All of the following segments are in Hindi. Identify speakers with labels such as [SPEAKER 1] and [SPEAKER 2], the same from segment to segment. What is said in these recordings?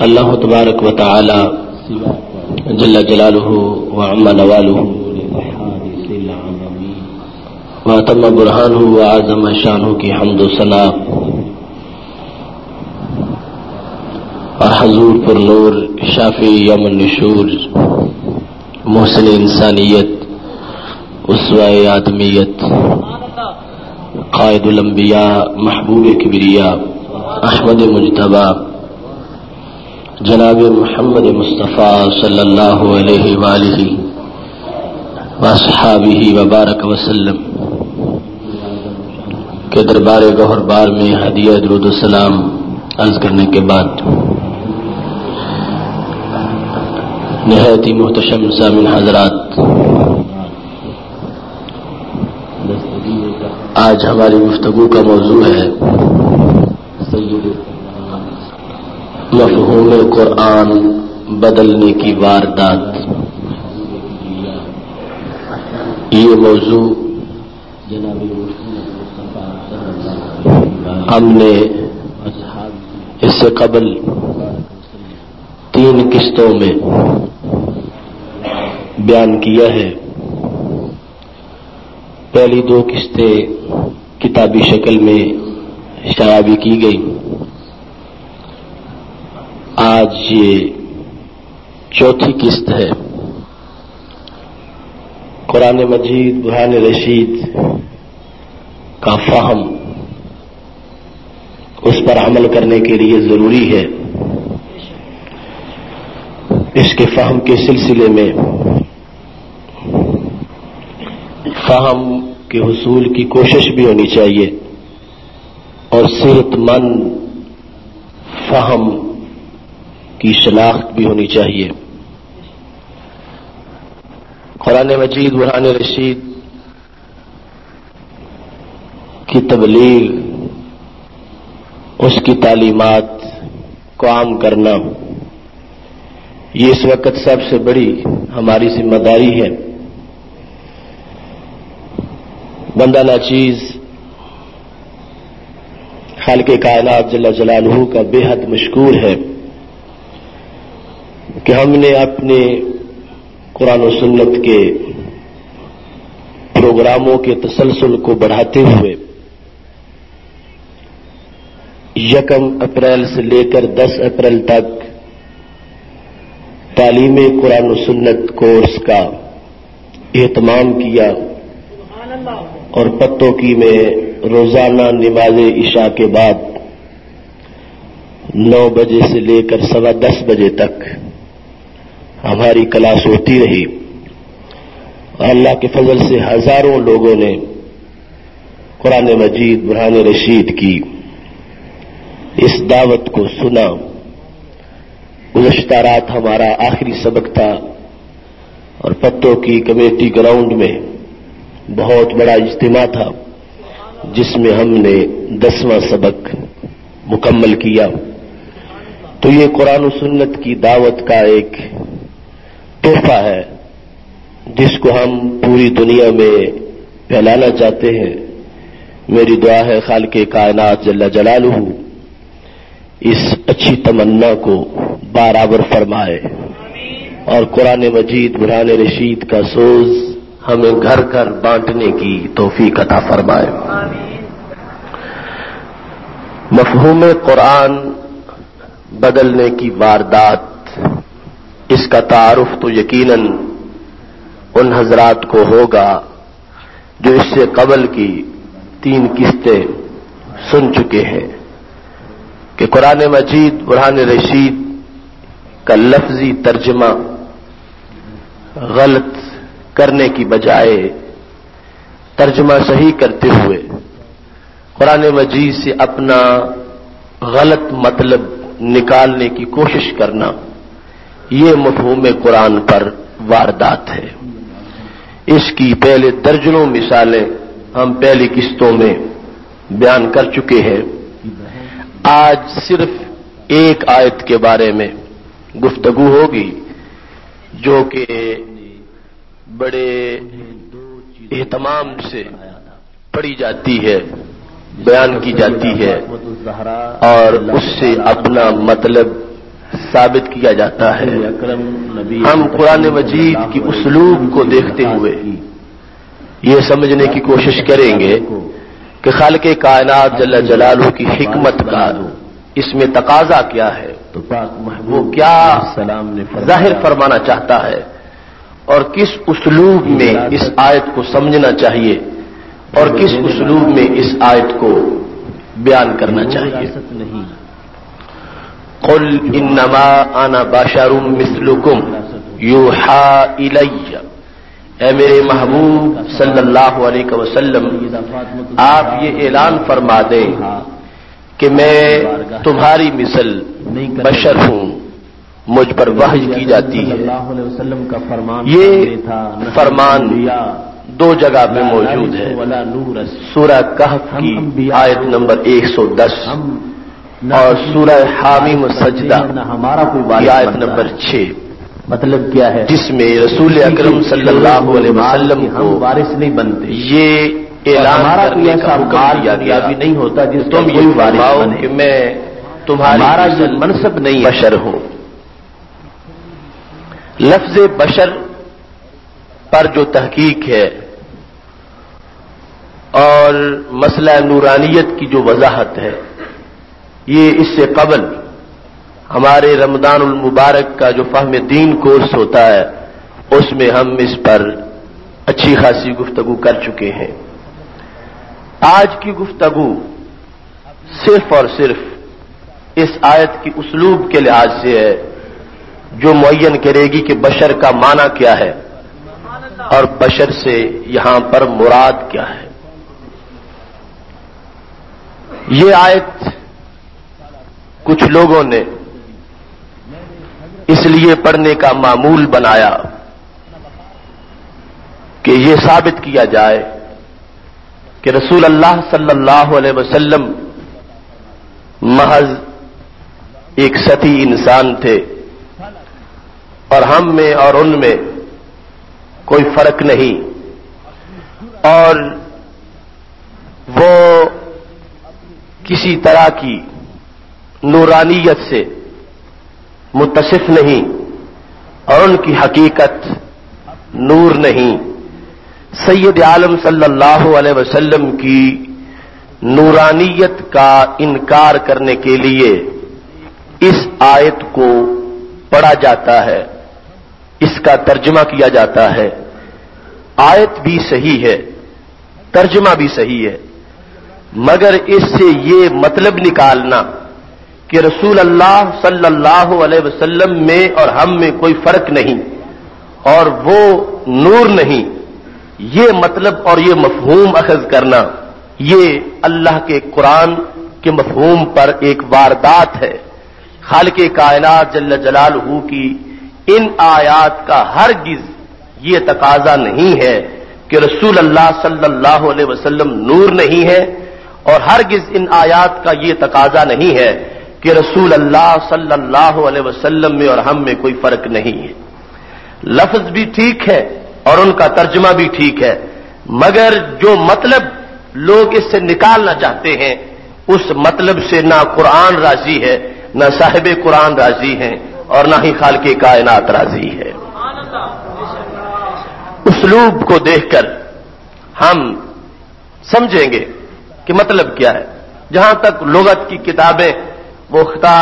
[SPEAKER 1] अल्लाह तबारक व ताला जल्ला जलालह व अम्मा नवालह व तम बुरहान व आज़म शाह की हमद सना और हजूर शाफी यमन नशूर मोहसिन इंसानियत उसवाए आदमियत कायदुलम्बिया महबूब कबरिया, अहमद मुजतबा, जनाब मोहम्मद मुस्तफ़ा सल्लल्लाहु अलैहि वालही वसहाबी वबारक वसल्लम के दरबार गहर बार में हदिया दरुदसलाम अर्ज़ करने के बाद नहायत ही मोहतशम सामिन आज हमारी गुफ्तगु का मौजू है। मफहूम कुरान बदलने की वारदात। ये मौजू हमने इससे कबल तीन किस्तों में बयान किया है। पहली दो किस्तें किताबी शक्ल में शराबी की गई। आज ये चौथी किस्त है। कुरान मजीद, बुरहान रशीद का फाहम उस पर अमल करने के लिए ज़रूरी है। इसके फाहम के सिलसिले में फहम के हसूल की कोशिश भी होनी चाहिए। और सेहतमंद फाहम की शनाख्त भी होनी चाहिए। कुरान मजीद, बुरहान रशीद की तबलील उसकी तालीमत को आम करना, ये इस वक्त सबसे बड़ी हमारी ज़िम्मेदारी है। बंदा नाचीज हाल के कायनात जला जलालहू का बेहद मशकूर है कि हमने अपने कुरान और के प्रोग्रामों के तसलसल को बढ़ाते हुए यकम अप्रैल से लेकर 10 अप्रैल तक तालीम कुरान सुन्नत कोर्स का एहतमाम किया और पत्तों की में रोज़ाना नमाज़ ईशा के बाद नौ बजे से लेकर सवा दस बजे तक हमारी क्लास होती रही। अल्लाह के फजल से हज़ारों लोगों ने कुरान मजीद, बुरहान रशीद की इस दावत को सुना। गुजशत रात हमारा आखिरी सबक था और पत्तों की कमेटी ग्राउंड में बहुत बड़ा इज्तिमा था, जिसमें हमने दसवां सबक मुकम्मल किया। तो ये कुरान सुन्नत की दावत का एक तोहफा है, जिसको हम पूरी दुनिया में फैलाना चाहते हैं। मेरी दुआ है खाल के कायनात जल्ला जलालू इस अच्छी तमन्ना को बराबर फरमाए। और कुरान मजीद बुरान रशीद का सोज हमें घर घर बांटने की तोहफी कता फरमाए। मफहूम कुरान बदलने की वारदात, इसका तारफ तो यकीनन उन हजरात को होगा, जो इससे कबल की तीन किस्तें सुन चुके हैं कि कुरान मजीद, बुरहान रशीद का लफ्जी तर्जमा गलत करने की बजाय तर्जमा सही करते हुए कुरान मजीद से अपना गलत मतलब निकालने की कोशिश करना, ये मफहूम कुरान पर वारदात है। इसकी पहले दर्जनों मिसालें हम पहली किस्तों में बयान कर चुके हैं। आज सिर्फ़ एक आयत के बारे में गुफ्तगु होगी, जो कि बड़े एहतमाम से पढ़ी जाती है, बयान की जाती है, और उससे अपना मतलब साबित किया जाता है। हम कुरान मजीद की उसलूब को देखते हुए ये समझने की कोशिश करेंगे कि खाल के कायनात जल्ला जलालू की हिकमत का इसमें तकाजा क्या है, वो क्या सलाम ज़ाहिर फरमाना चाहता है। और किस उसलूब में इस आयत को समझना चाहिए और किस उसलूब में इस आयत को बयान करना चाहिए? कुल इन्नमा आना बाशारुम मिसलुकुम यूहा इलैया। ए मेरे महबूब सल्लल्लाहु अलैहि वसल्लम आप ये ऐलान फरमा दें कि मैं तुम्हारी मिसल बशर हूँ। मुझ पर वहज की जाती है। का फरमान ये फरमान दो जगह पे मौजूद है। सूरह कहफ की आयत नंबर 110 और सूरह हामीम सजदा हमारा कोई आयत नंबर छह। मतलब क्या है? जिसमें रसूल अकरम सल्लल्लाहु अलैहि वसल्लम को बारिश नहीं बनते। ये ऐलान हमारा कोई ऐसा माल दिया भी नहीं होता जिस तुम ये बारिश कि मैं तुम्हारा मनसब नहीं बशर हूँ। लफ्ज बशर पर जो तहकीक है और मसला नूरानियत की जो वजाहत है, ये इससे कबल हमारे रमदान मुबारक का जो फहम दीन कोर्स होता है, उसमें हम इस पर अच्छी खासी गुफ्तगु कर चुके हैं। आज की गुफ्तगु सिर्फ़ और सिर्फ़ इस आयत की उसलूब के लिहाज से है। जो मुन करेगी कि बशर का माना क्या है और बशर से यहाँ पर मुराद क्या है। ये आयत कुछ लोगों ने इसलिए पढ़ने का मामूल बनाया कि यह साबित किया जाए कि रसूल अल्लाह सल्लल्लाहु अलैहि वसल्लम महज एक सती इंसान थे। और हम में और उनमें कोई फ़र्क नहीं। और वो किसी तरह की नूरानियत से मुतसिफ नहीं और उनकी हकीकत नूर नहीं। सैयद आलम सल्लल्लाहु अलैहि वसल्लम की नूरानियत का इनकार करने के लिए इस आयत को पढ़ा जाता है। इसका तर्जमा किया जाता है। आयत भी सही है, तर्जमा भी सही है। मगर इससे ये मतलब निकालना कि रसूल अल्लाह सल्लल्लाहु अलैहि वसल्लम में और हम में कोई फ़र्क नहीं और वो नूर नहीं। ये मतलब और ये मफहूम अखज करना, ये अल्लाह के कुरान के मफहूम पर एक वारदात है। खाल के कायनात जल्ल जलाल की इन आयात का हर गिज ये तकाजा नहीं है कि रसूल अल्लाह सल्लल्लाहु अलैहि वसल्लम नूर नहीं है, और हर गिज इन आयात का ये तकाजा नहीं है कि रसूल अल्लाह सल्लल्लाहु अलैहि वसल्लम में और हम में कोई फ़र्क नहीं है। लफ्ज भी ठीक है और उनका तर्जमा भी ठीक है, मगर जो मतलब लोग इससे निकालना चाहते हैं, उस मतलब से ना कुरान राज़ी है, न साहिब कुरान राज़ी है। और ना ही खाल के कायनात राज़ी है। उसलूब को देखकर हम समझेंगे कि मतलब क्या है। जहाँ तक लोगत की किताबें वख्ता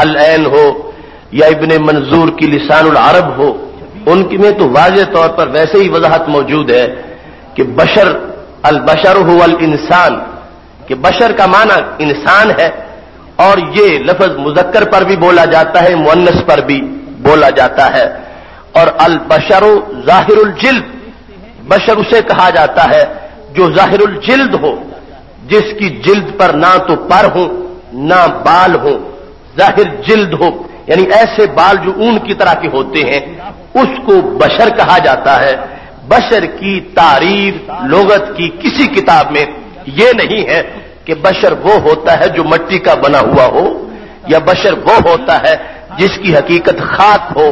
[SPEAKER 1] अल हो या इबन मंजूर की लिसानुल अरब हो, उनकी में तो वाज तौर पर वैसे ही वजाहत मौजूद है कि बशर अल बशर हो अल इंसान, कि बशर का माना इंसान है और ये लफज मुजक्कर पर भी बोला जाता है मुन्नस पर भी बोला जाता है। और अल बशर जाहिरुल जिल्द, बशर उसे कहा जाता है, जो जाहिरुल जिल्द हो, जिसकी जिल्द पर ना तो पर हो, ना बाल हो, ज़ाहिर जिल्द हो, यानी ऐसे बाल जो ऊन की तरह के होते हैं, उसको बशर कहा जाता है। बशर की तारीफ़ लोगत की किसी किताब में यह नहीं है। कि बशर वो होता है जो मट्टी का बना हुआ हो, या बशर वो होता है जिसकी हकीकत खाक हो,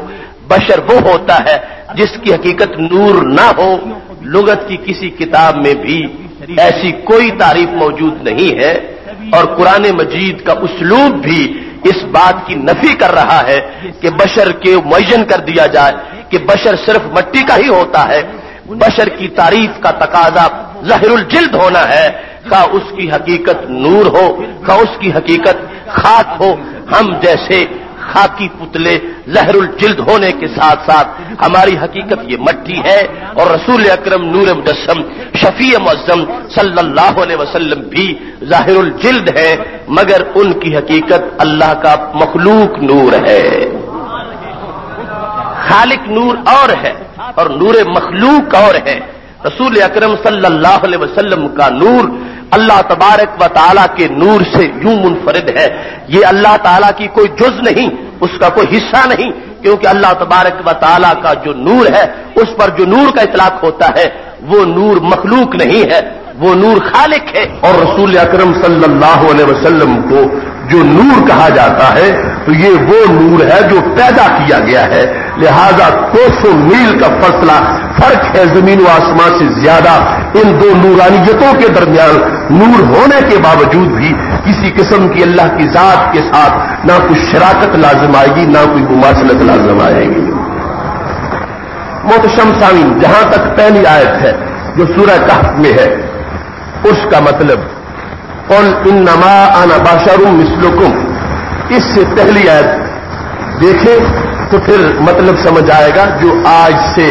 [SPEAKER 1] बशर वो होता है जिसकी हकीकत नूर ना हो, लुगत की किसी किताब में भी ऐसी कोई तारीफ़ मौजूद नहीं है, और कुरान मजीद का उसलूब भी इस बात की नफी कर रहा है कि बशर के मुन कर दिया जाए कि बशर सिर्फ़ मट्टी का ही होता है, बशर की तारीफ़ का तकाजा जहरुल जिल्द होना है, का उसकी हकीकत नूर हो, का उसकी हकीकत खाक हो, हम जैसे खाकी पुतले लहरुल जिल्द होने के साथ साथ हमारी हकीकत ये मट्टी है और रसूल अक्रम नूर मुजस्म शफी मजम सल्लल्लाहु अलैहि वसल्लम भी जाहिरुल जिल्द है, मगर उनकी हकीकत अल्लाह का मखलूक नूर है। खालिक नूर और है और नूर मखलूक और है। रसूल अक्रम सल्लल्लाहु अलैहि वसल्लम का नूर अल्लाह तबारक व ताला के नूर से यूँ मुनफरद है। ये अल्लाह ताला की कोई जुज नहीं, उसका कोई हिस्सा नहीं, क्योंकि अल्लाह तबारक व ताला का जो नूर है, उस पर जो नूर का इतलाक होता है, वो नूर मखलूक नहीं है। वो नूर खालिक है। और रसूल अक्रम सल्लल्लाहु को जो नूर कहा जाता है तो ये वो नूर है जो पैदा किया गया है। लिहाजा कोसों मील का फसला, फ़र्क है ज़मीन व आसमान से ज़्यादा। इन दो नूरानियतों के दरमियान नूर होने के बावजूद भी किसी किस्म की अल्लाह की जात के साथ ना कोई शराकत लाजम आएगी, ना कोई मुमासलत लाजम आएगी। मोतशम सामीन जहाँ तक पहली आयत है, जो सूरह कहफ में है उसका मतलब कौन इन नमा आना बाशारू मिसलुकुम। इससे पहली आयत देखें तो फिर मतलब समझ आएगा जो आज से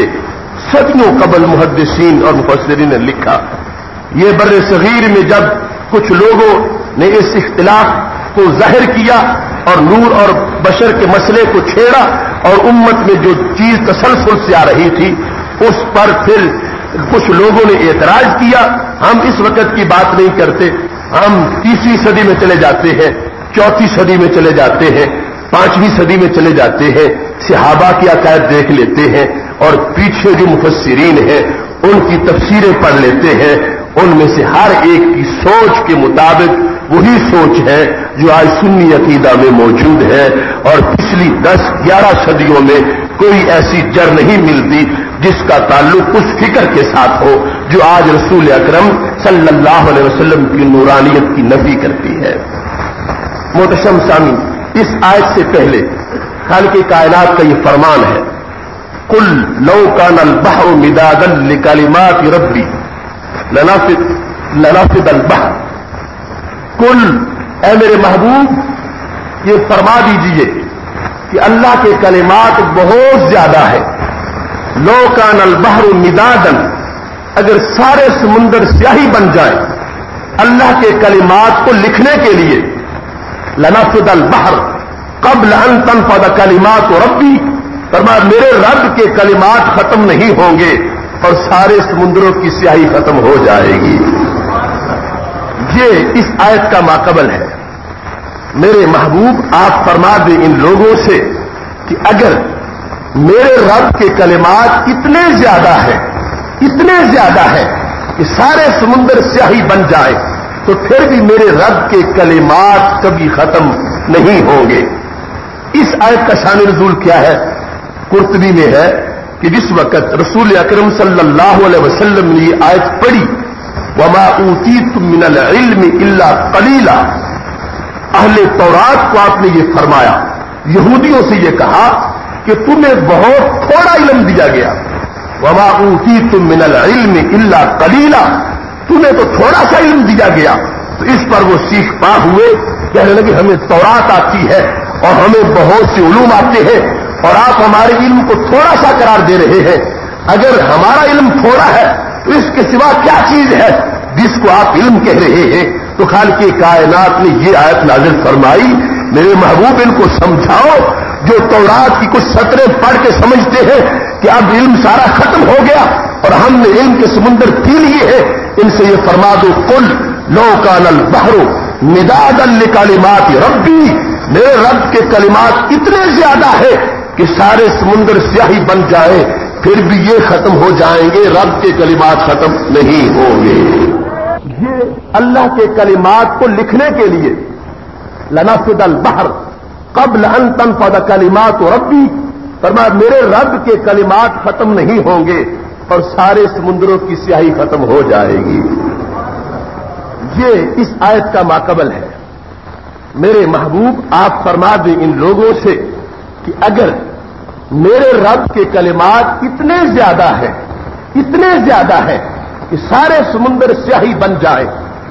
[SPEAKER 1] सदियों कबल मुहदसिन और मुफसरीन ने लिखा। ये बर सगीर में जब कुछ लोगों ने इस इख्तिलाफ को ज़ाहिर किया और नूर और बशर के मसले को छेड़ा और उम्मत में जो चीज़ तसलसल से आ रही थी, उस पर फिर कुछ लोगों ने एतराज़ किया, हम इस वक्त की बात नहीं करते। हम तीसरी सदी में चले जाते हैं, चौथी सदी में चले जाते हैं, पांचवीं सदी में चले जाते हैं, सिहाबा की अकायद देख लेते हैं और पीछे जो मुफसरीन हैं, उनकी तफसीरें पढ़ लेते हैं। उनमें से हर एक की सोच के मुताबिक वही सोच है जो आज सुन्नी अकीदा में मौजूद है। और पिछली दस, ग्यारह सदियों में कोई ऐसी जड़ नहीं मिलती जिसका ताल्लुक उस फ़िक्र के साथ हो जो आज रसूल अक्रम सल्लल्लाहु अलैहि की नूरानियत की नफी करती है। मोतशम सामी, इस आयत से पहले खाल की कायनात का यह फरमान है, कुल लौ का नल बहर मिदादल लिकालिमात रब्बी, लनाफिद लनाफिद अल कुल, ए मेरे महबूब, ये फरमा दीजिए कि अल्लाह के कलिमात बहुत ज़्यादा है। लो का नल बहर मिदादन अगर सारे समुंदर स्याही बन जाए, अल्लाह के कलिमात को लिखने के लिए, लनाफिदल बहर कब लन तन पद कलिमात रबी फरमा मेरे रब के कलिमात खत्म नहीं होंगे और सारे समुद्रों की स्याही खत्म हो जाएगी। ये इस आयत का माकबल है। मेरे महबूब, आप फरमा दें इन लोगों से कि अगर मेरे रब के कलिमात इतने ज़्यादा हैं, इतने ज़्यादा है कि सारे समुद्र स्याही बन जाए तो फिर भी मेरे रब के कलिमात कभी खत्म नहीं होंगे। इस आयत का शान रजूल क्या है? कुर्तबी में है कि जिस वक्त रसूल अक्रम सल्लल्लाहु अलैहि ने ये आयत पढ़ी, वमा ऊती तुम मिनल इल्म इल्ला कलीला अहले तौरात को आपने ये फरमाया। यहूदियों से ये कहा कि तुम्हें बहुत थोड़ा इल्म दिया गया। वमा ऊती तुम मिनल इल्म इल्ला कलीला। तुम्हें तो थोड़ा सा इल्म दिया गया। तो इस पर वो सीख पा हुए, कहने लगे, हमें तौरात आती है और हमें बहुत से उलूम आते हैं और आप हमारे इल्म को थोड़ा सा करार दे रहे हैं। अगर हमारा इल्म थोड़ा है तो इसके सिवा क्या चीज़ है जिसको आप इल्म कह रहे हैं? तो खाल के कायनात ने ये आयत नाजिल फरमाई, मेरे महबूब इनको समझाओ, जो तौरात की कुछ सतरें पढ़ के समझते हैं कि अब इल्म सारा खत्म हो गया और हमने इल्म के समुंदर पी लिए हैं, इनसे ये फरमा दो, कुल लो कानल बहरो निदादल कालिमात रब्बी। मेरे रब के कलिमात इतने ज़्यादा है कि सारे समुंदर स्याही बन जाए, फिर भी ये खत्म हो जाएँगे, रब के कलिमात खत्म नहीं होंगे। ये अल्लाह के कलिमात को लिखने के लिए, लनाफिदल बहर कब लन तन पद कलिमात रब्बी फरमा मेरे रब के कलिमात खत्म नहीं होंगे और सारे समुद्रों की स्याही खत्म हो जाएगी। ये इस आयत का माकबल है। मेरे महबूब, आप फरमा दें इन लोगों से कि अगर मेरे रब के कलिमात इतने ज़्यादा हैं, इतने ज़्यादा हैं कि सारे समुद्र स्याही बन जाए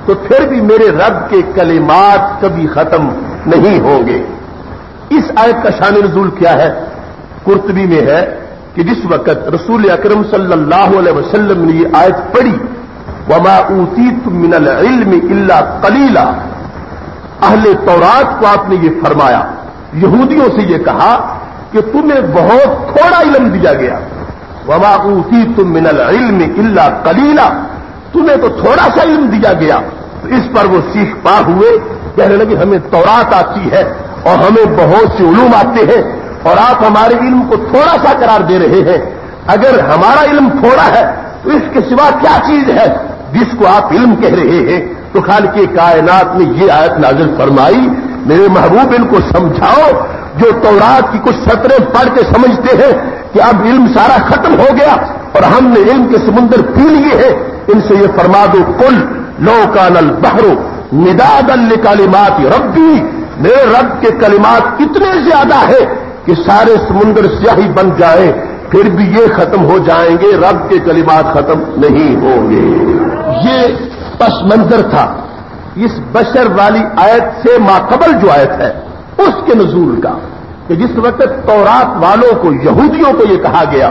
[SPEAKER 1] तो फिर भी मेरे रब के कलिमात कभी खत्म नहीं होंगे। इस आयत का शान रजूल क्या है? कुर्तबी में है कि जिस वक्त रसूल अक्रम सल्लल्लाहु अलैहि वसल्लम ने ये आयत पढ़ी, वमा ऊती मिनल इल्म इल्ला कलीला अहले तौरात को आपने ये फरमाया। यहूदियों से ये कहा कि तुम्हें बहुत थोड़ा इल्म दिया गया। वमा तुम मिनल इल्म इल्ला कलीला। तुम्हें तो थोड़ा सा इल्म दिया गया। तो इस पर वो सीख पा हुए। कहने लगे, हमें तौरात आती है और हमें बहुत से उलूम आते हैं और आप हमारे इल्म को थोड़ा सा करार दे रहे हैं। अगर हमारा इल्म थोड़ा है तो इसके सिवा क्या चीज़ है जिसको आप इल्म कह रहे हैं? तो खाल के कायनात में ये आयत नाजिल फरमाई मेरे महबूब इनको समझाओ, जो तौरात की कुछ सतरें पढ़ के समझते हैं कि अब इल्म सारा खत्म हो गया और हमने इल्म के समुंदर पी लिए हैं, इनसे ये फरमा दो, कुल लो कानल बहरो निदादल कालिमात रब्बी। मेरे रब के कलिमात इतने ज़्यादा है कि सारे समुद्र स्याही बन जाए, फिर भी ये खत्म हो जाएँगे, रब के कलिमात खत्म नहीं होंगे। ये पस मंजर था। इस बशर वाली आयत से माकबल जो आयत है, उसके नजूल का, कि जिस वक्त तौरात वालों को, यहूदियों को यह कहा गया,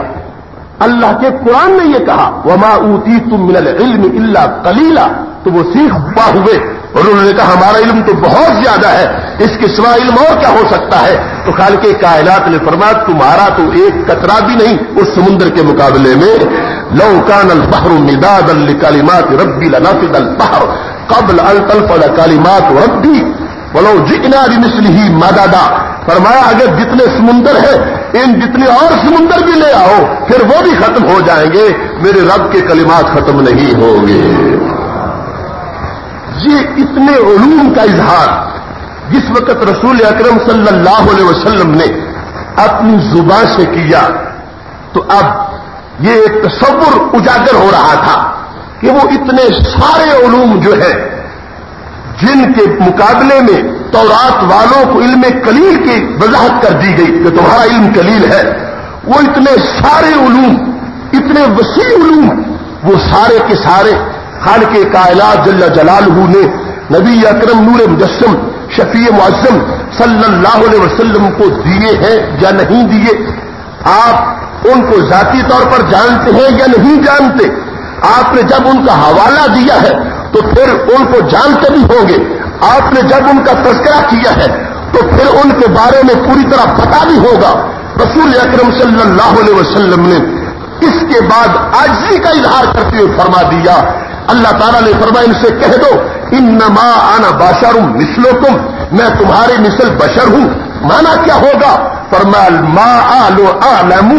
[SPEAKER 1] अल्लाह के कुरान ने यह कहा, वमा ऊती तुम मिनल इल्म इल्ला कलीला तो वो सीख पा हुए, और उन्होंने कहा, हमारा इल्म तो बहुत ज़्यादा है, इसके सिवा इल्म और क्या हो सकता है? तो खाल के कायनात ने फरमा तुम्हारा तो एक कतरा भी नहीं, उस समुद्र के मुकाबले में लौकान अल मिदाद अल कालिमात रब्बी लनाफिद अल बहर, कबल अल तलफल कालिमात रब्बी बोलो जितना मिसल ही मदादा, फरमाया, अगर जितने समुंदर है, इन जितने और समुंदर भी ले आओ, फिर वो भी खत्म हो जाएँगे, मेरे रब के कलिमात खत्म नहीं होंगे। ये इतने उलूम का इजहार, जिस वक्त रसूल अकरम सल्लल्लाहु अलैहि वसल्लम ने अपनी ज़ुबान से किया तो अब ये एक तस्वुर उजागर हो रहा था कि वो इतने सारे उलूम जो है, जिनके मुकाबले में तौरात वालों को इल्म कलील की वजाहत कर दी गई कि तुम्हारा इल्म कलील है, वो इतने सारे उलूम, इतने वसी उलूम, वो सारे के सारे खाल के कायनात जल्ला जलालहू ने नबी अकरम नूर मुजस्म शफी मुआजम सल्लल्लाहु अलैहि को दिए हैं या नहीं दिए? आप उनको जाती तौर पर जानते हैं या नहीं जानते? आपने जब उनका हवाला दिया है तो फिर उनको जानते भी होंगे। आपने जब उनका तस्करा किया है तो फिर उनके बारे में पूरी तरह पता भी होगा। रसूल अकरम सल्लल्लाहु ने इसके बाद आजी का इजहार करते हुए फरमा दिया। अल्लाह ताला ने फरमाया, इनसे कह दो इन नमा आना बाशारू मिसलो तुम मैं तुम्हारी मिसल बशर हूँ। माना क्या होगा? फरमाल मा आलो आलमू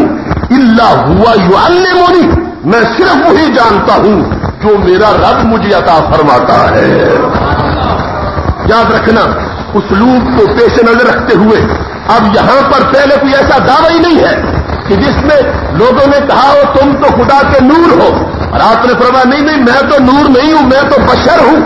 [SPEAKER 1] इल्ला हुआ युल्लिमुनी मैं सिर्फ़ वही जानता हूँ जो मेरा रब मुझे अता फरमाता है। याद रखना, उस उसलूब को पेश नज़र रखते हुए अब यहाँ पर पहले कोई ऐसा दावा ही नहीं है कि जिसमें लोगों ने कहा हो तुम तो खुदा के नूर हो। और आपने फरमा नहीं नहीं, मैं तो नूर नहीं हूँ, मैं तो बशर हूँ।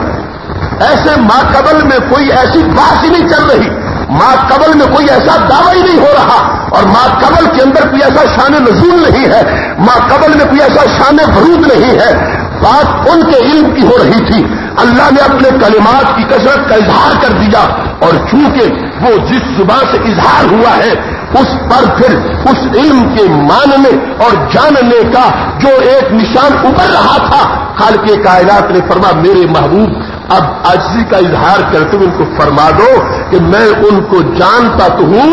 [SPEAKER 1] ऐसे माकबल में कोई ऐसी बात ही नहीं चल रही। माँ कबल में कोई ऐसा दावा ही नहीं हो रहा। और माँ कबल के अंदर कोई ऐसा शान नजूल नहीं है। माँ कबल में कोई ऐसा शान बरूद नहीं है। बात उनके इल्म की हो रही थी। अल्लाह ने अपने कलिमात की कसरत का इजहार कर दिया। और चूँकि वो जिस ज़ुबान से इजहार हुआ है, उस पर फिर उस इल्म के मानने और जानने का जो एक निशान उभर रहा था खाल के कायनात ने फरमा, मेरे महबूब अब आजी का इजहार करते हुए उनको फरमा दो कि मैं उनको जानता तो हूँ,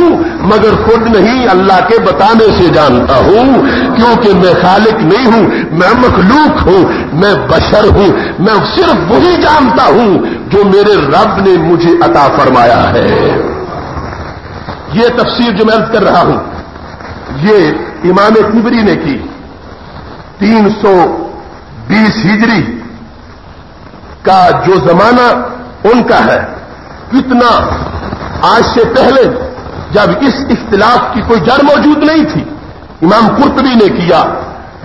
[SPEAKER 1] मगर खुद नहीं, अल्लाह के बताने से जानता हूँ, क्योंकि मैं खालिक नहीं हूँ, मैं मखलूक हूँ, मैं बशर हूँ, मैं सिर्फ़ वही जानता हूँ जो मेरे रब ने मुझे अता फरमाया है। ये तफसीर जो मैं कर रहा हूँ, ये इमाम तिबरी ने की, तीन सौ बीस हिजरी का जो जमाना उनका है, कितना आज से पहले जब इस इख्तिलाफ की कोई जड़ मौजूद नहीं थी, इमाम कुर्तबी ने किया,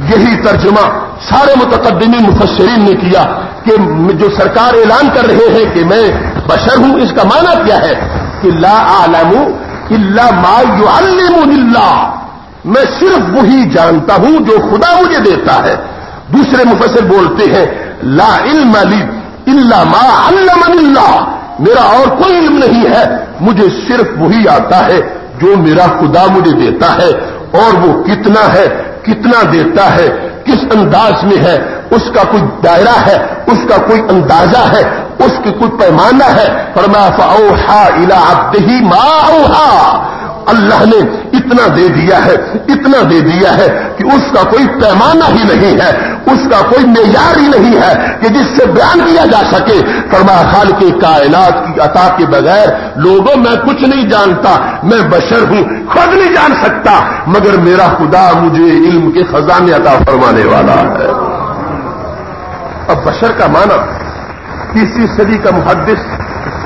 [SPEAKER 1] यही तर्जमा सारे मुतकदमी मुफसरीन ने किया कि जो सरकार ऐलान कर रहे हैं कि मैं बशर हूँ, इसका माना क्या है? कि ला आलमू इल्ला मा युल्लिमुल्ला मैं सिर्फ़ वही जानता हूँ जो खुदा मुझे देता है। दूसरे मुफसर बोलते हैं, ला इल्म अली इल्ला मा अल्लाह मेरा और कोई इल्म नहीं है। मुझे सिर्फ़ वही आता है जो मेरा खुदा मुझे देता है। और वो कितना है, कितना देता है, किस अंदाज में है, उसका कोई दायरा है, उसका कोई अंदाज़ा है उसकी कुछ पैमाना है। फरमा फाओहा इला अब्दही माओहा अल्लाह ने इतना दे दिया है, इतना दे दिया है कि उसका कोई पैमाना ही नहीं है, उसका कोई मैार ही नहीं है कि जिससे बयान किया जा सके। फरमा खाल के कायनात की अता के बगैर लोगों मैं कुछ नहीं जानता, मैं बशर हूँ, खुद नहीं जान सकता, मगर मेरा खुदा मुझे इल्म के खजाने अता फरमाने वाला है। अब बशर का माना तीसरी सदी का मुहदस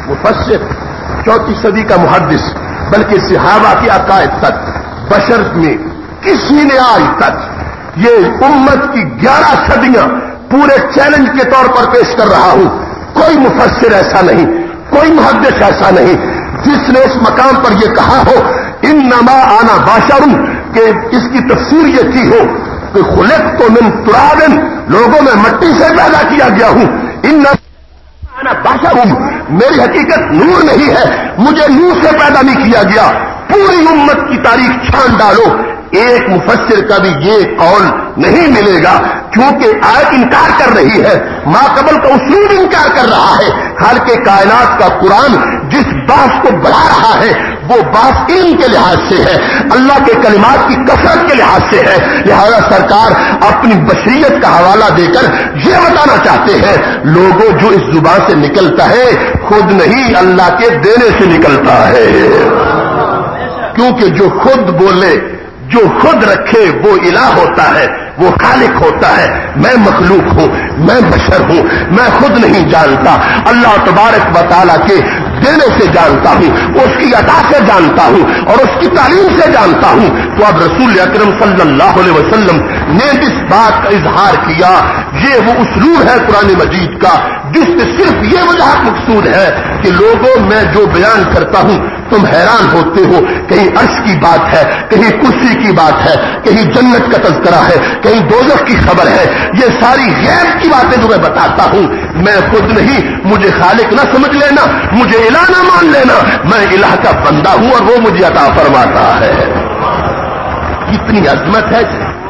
[SPEAKER 1] मुफसर चौथी सदी का मुहदस बल्कि सिहाबा की अकायद तक, बशर में किसी ने आज तक ये उम्मत की ग्यारह सदियाँ पूरे चैलेंज के तौर पर पेश कर रहा हूँ। कोई मुफसर ऐसा नहीं, कोई मुहदस ऐसा नहीं। जिसने इस मकाम पर यह कहा हो इन नमा आना बाशारू के इसकी तफसीर यह की हो कि खुलेक तो मिन तुराबिन, लोगों में मट्टी से पैदा किया गया हूँ। इन आना हूँ मेरी हकीकत नूर नहीं है, मुझे नूर से पैदा नहीं किया गया। पूरी उम्मत की तारीख छान डालो। एक मुफस्सिर का भी ये कौल नहीं मिलेगा, क्योंकि आयत इनकार कर रही है। माँ कबल का उसूल इनकार कर रहा है। हाल के कायनात का कुरान जिस बात को बढ़ा रहा है वो बात इल्म के लिहाज से है, अल्लाह के कलिमात की कसरत के लिहाज से है। लिहाजा सरकार अपनी बशरीत का हवाला देकर ये बताना चाहते हैं, लोगों जो इस ज़ुबान से निकलता है, खुद नहीं, अल्लाह के देने से निकलता है। क्योंकि जो खुद बोले, जो खुद रखे, वो इला होता है, वो खालिक होता है। मैं मखलूक हूँ, मैं बशर हूँ, मैं खुद नहीं जानता। अल्लाह तबारक बताला के देने से जानता हूँ, उसकी अदा से जानता हूँ और उसकी तालीम से जानता हूँ। तो अब रसूल अक्रम सल्लल्लाहु ने जिस बात का इजहार किया, ये वो उसलूब है कुरान मजीद का जिससे सिर्फ़ ये वजह मकसूद है कि लोगों में जो बयान करता हूँ, तुम हैरान होते हो। कहीं अर्श की बात है, कहीं कुर्सी की बात है, कहीं जन्नत का तस्करा है, कहीं दोजख की खबर है। ये सारी गैर की बातें जो मैं बताता हूँ, मैं खुद नहीं, मुझे खालिक ना समझ लेना, मुझे इला ना मान लेना। मैं इलाह का बंदा हूँ और वो मुझे अता फरमाता है। कितनी अजमत है,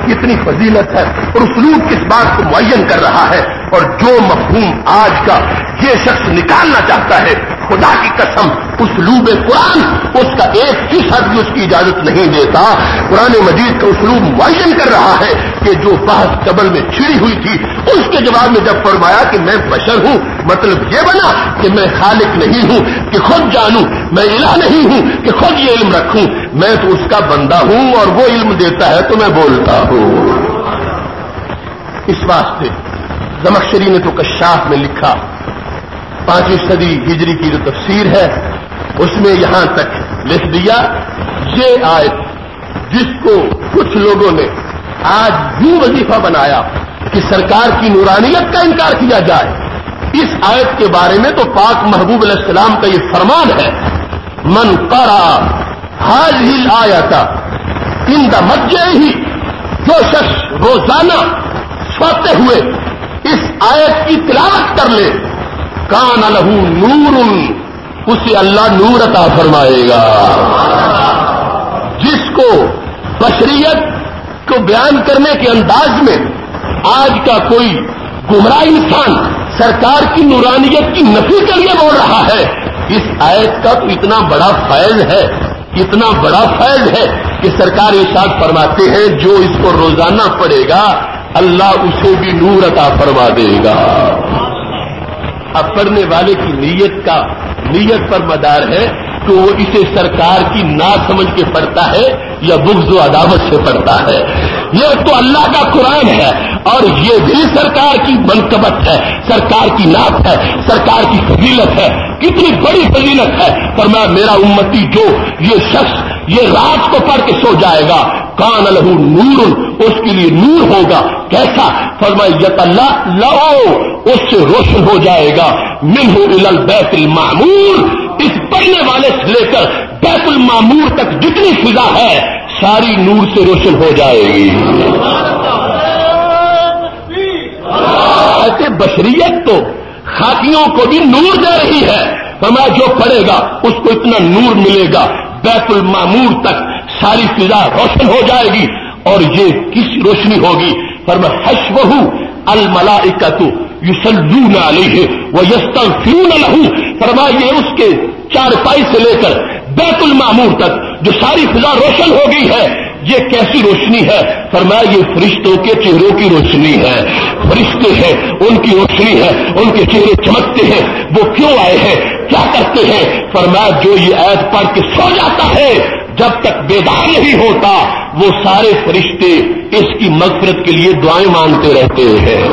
[SPEAKER 1] कितनी फजीलत है और उस रूप किस बात को मुयन कर रहा है। और जो मफहूम आज का ये शख्स निकालना चाहता है खुदा की कसम, उस लूब कुरान, उसका एक फ़ीसद भी उसकी इजाज़त नहीं देता। कुरान मजीद का उसलूब मुन कर रहा है कि जो बहस कबल में छिड़ी हुई थी, उसके जवाब में जब फरमाया कि मैं बशर हूँ मतलब ये बना कि मैं खालिक नहीं हूँ, कि खुद जानू, मैं इला नहीं हूँ, कि खुद ये इल्म रखूँ, मैं तो उसका बंदा हूँ और वो इल्म देता है तो मैं बोलता हूँ। इस वास्ते जमकशरी ने तो कशाफ में लिखा पांचवी सदी हिजरी की जो तफसीर है, उसमें यहाँ तक लिख दिया, ये आयत जिसको कुछ लोगों ने आज यूँ वजीफा बनाया कि सरकार की नूरानियत का इनकार किया जाए। इस आयत के बारे में तो पाक महबूब सलाम का ये फरमान है, मन करा हाज ही आयता इन द मज्जे ही, जो शख्स रोज़ाना सोते हुए इस आयत की तिलावत कर ले कान लहू नूर उसे अल्लाह नूर अता फरमाएगा। जिसको बशरियत को बयान करने के अंदाज में आज का कोई गुमराह इंसान सरकार की नूरानियत की नफी के लिए बोल रहा है, इस आयत का तो इतना बड़ा फैज है, इतना बड़ा फैज है कि सरकार इशाद फरमाते हैं, जो इसको रोज़ाना पड़ेगा अल्लाह उसे भी नूर अता फरमा देगा। अब पढ़ने वाले की नीयत का नीयत पर मदार है तो वो इसे सरकार की ना समझ के पढ़ता है या बुग्ज अदावत से पढ़ता है। ये तो अल्लाह का कुरान है और ये भी सरकार की मनकबत है, सरकार की नाप है, सरकार की फजीलत है। कितनी बड़ी फजीलत है। पर मैं मेरा उम्मती जो ये शख्स ये रात को पढ़ के सो जाएगा। कान लहू नूर उसके लिए नूर होगा। कैसा? फरमाइयतल्ला लो उससे रोशन हो जाएगा। मिनहू इलल बैतुल मामूर। इस पढ़ने वाले से लेकर बैतुल मामूर तक जितनी फिजा है, सारी नूर से रोशन हो जाएगी। ऐसे बशरियत तो खातियों को भी नूर दे रही है। फरमाया जो पढ़ेगा, उसको इतना नूर मिलेगा। बैतुल मामूर तक सारी फिजा रोशन हो जाएगी और ये किस रोशनी होगी? पर मैं हश बहू अलमलाइका तो युसलू नाली है वह यस्तल फ्यू न लहू ये उसके चारपाई से लेकर बैतुल मामूर तक जो सारी फिजा रोशन हो गई है ये कैसी रोशनी है? फरमाया, ये फरिश्तों के चेहरों की रोशनी है। फरिश्ते हैं, उनकी रोशनी है, उनके चेहरे चमकते हैं। वो क्यों आए हैं? क्या करते हैं? फरमाया, जो ये ऐद पढ़ के सो जाता है, जब तक बेदार नहीं होता, वो सारे फरिश्ते इसकी मगफरत के लिए दुआएँ मांगते रहते हैं।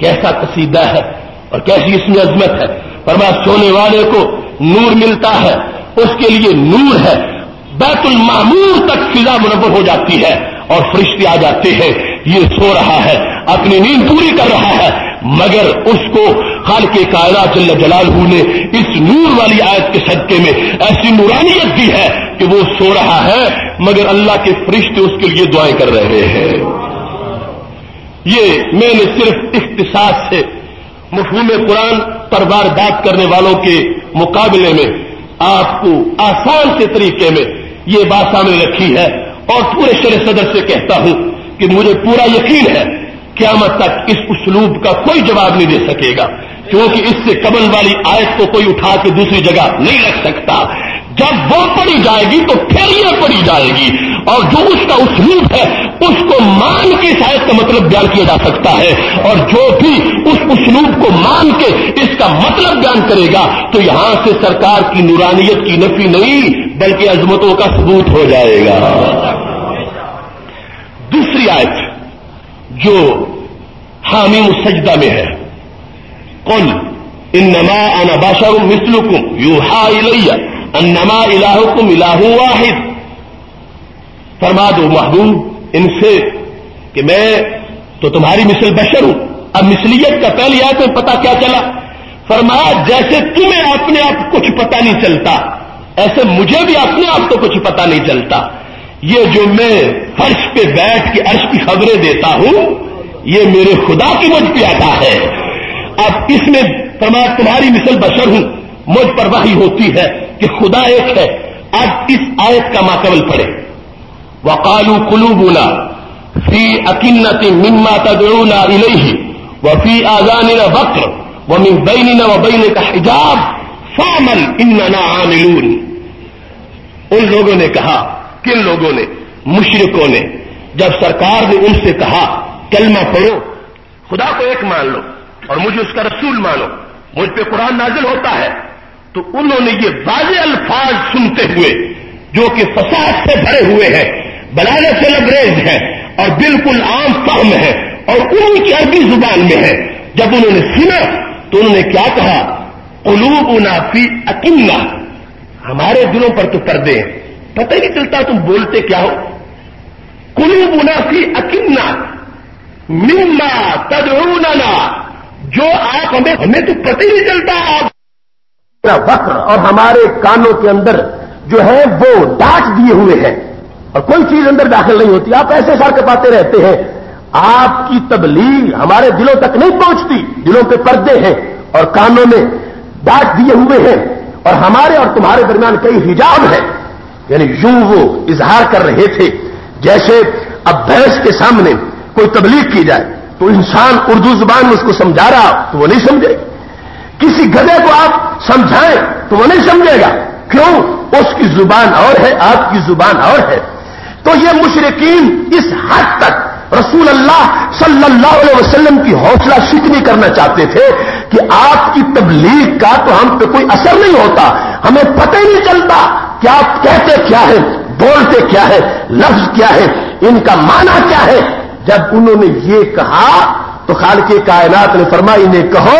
[SPEAKER 1] कैसा कसीदा है और कैसी इसमें अजमत है? फरमाया, सोने वाले को नूर मिलता है, उसके लिए नूर है। बैतुल मामूर तक फिजा मुनवर हो जाती है और फरिश्ते आ जाते हैं। ये सो रहा है, अपनी नींद पूरी कर रहा है, मगर उसको खाल के कायरा जल्ल जलालहू ने इस नूर वाली आयत के सदके में ऐसी नूरानियत दी है कि वो सो रहा है, मगर अल्लाह के फरिश्ते उसके लिए दुआएँ कर रहे हैं। ये मैंने सिर्फ़ इख्तिसास से मफहूम कुरान पर बार बात करने वालों के मुकाबले में आपको आसान से तरीके में ये बात सामने रखी है और पूरे शर सदर से कहता हूँ कि मुझे पूरा यकीन है क्यामत तक इस उसलूब का कोई जवाब नहीं दे सकेगा, क्योंकि इससे कबल वाली आयत को कोई उठा के दूसरी जगह नहीं रख सकता। जब वो पढ़ी जाएगी तो फिर ये पढ़ी जाएगी। और जो उसका उसलूब है, उसको मान के आयत का मतलब बयान किया जा सकता है। और जो भी उस उसलूब को मान के इसका मतलब बयान करेगा तो यहाँ से सरकार की नूरानियत की नफी नहीं, बल्कि अजमतों का सबूत हो जाएगा। दूसरी आयत, जो हामी सजदा में है। कौन इन नमा अना बाशा मिसलुकुम यू हा इलैया। अन्नमा इलाहुकुम इलाहू वाहिद। फरमा दो महबूब, इनसे कि मैं तो तुम्हारी मिसल बशर हूँ। अब मिसलियत का पहली आयत में पता क्या चला? फरमाया जैसे तुम्हें अपने आप कुछ पता नहीं चलता, ऐसे मुझे भी अपने आप तो कुछ पता नहीं चलता। ये जो मैं फर्श पे बैठ के अर्श की खबरें देता हूँ, ये मेरे खुदा की मुझ पे आता है। अब इसमें फरमाया तुम्हारी मिसल बशर हूँ, मुझ पर वही होती है। कि खुदा एक है, अब इस आयत का माकबल पड़े वकालू कुलूबुना, फ़ी अकिन्नति मिम्मा तदरूना इलही, व फ़ी आजान वक्र व मिन बैन व बैन का हिजाब, फामल इन्ना आमिलून। उन लोगों ने कहा, किन लोगों ने? मुशरकों ने। जब सरकार ने उनसे कहा, कलमा पढ़ो, खुदा को एक मान लो, और मुझे उसका रसूल मानो। मुझ पे कुरान नाजिल होता है। तो उन्होंने ये वाजे अल्फाज सुनते हुए, जो कि फसाद से भरे हुए हैं बलाने से लबरेज है, और बिल्कुल आम फहम है, और उन्हीं की अरबी ज़ुबान में है। जब उन्होंने सुना तो उन्होंने क्या कहा? कुलूब उनाफी अकिन्ना। हमारे दिलों पर तो पर्दे हैं। पता ही नहीं चलता तुम बोलते क्या हो। कुलूब उनाफी अकिन्ना। मिम्मा तदरूना जो आप हमें हमें तो पता ही नहीं चलता आप
[SPEAKER 2] वक्र और हमारे कानों के अंदर जो है वो डांट दिए हुए हैं। और कोई चीज़ अंदर दाखिल नहीं होती। आप ऐसे सर पाते रहते हैं। आपकी तबलीग हमारे दिलों तक नहीं पहुँचती। दिलों के पर्दे हैं और कानों में डांट दिए हुए हैं। और हमारे और तुम्हारे दरमियान कई हिजाब है। यानी यूँ वो इजहार कर रहे थे, जैसे अब भैंस के सामने कोई तबलीग की जाए तो इंसान उर्दू ज़ुबान में उसको समझा रहा तो वो नहीं समझेगा किसी गधे को आप समझाएँ तो वो नहीं समझेगा। क्यों? उसकी ज़ुबान और है, आपकी ज़ुबान और है। तो ये मुशरकिन इस हद तक रसूल अल्लाह सल्लल्लाहु अलैहि वसल्लम की हौसला शिकनी करना चाहते थे कि आपकी तबलीग का तो हम पे कोई असर नहीं होता। हमें पता ही नहीं चलता कि आप कहते क्या है, बोलते क्या है, लफ्ज क्या है, इनका माना क्या है। जब उन्होंने ये कहा तो खाल के कायनात ने फरमाई इन्हें कहो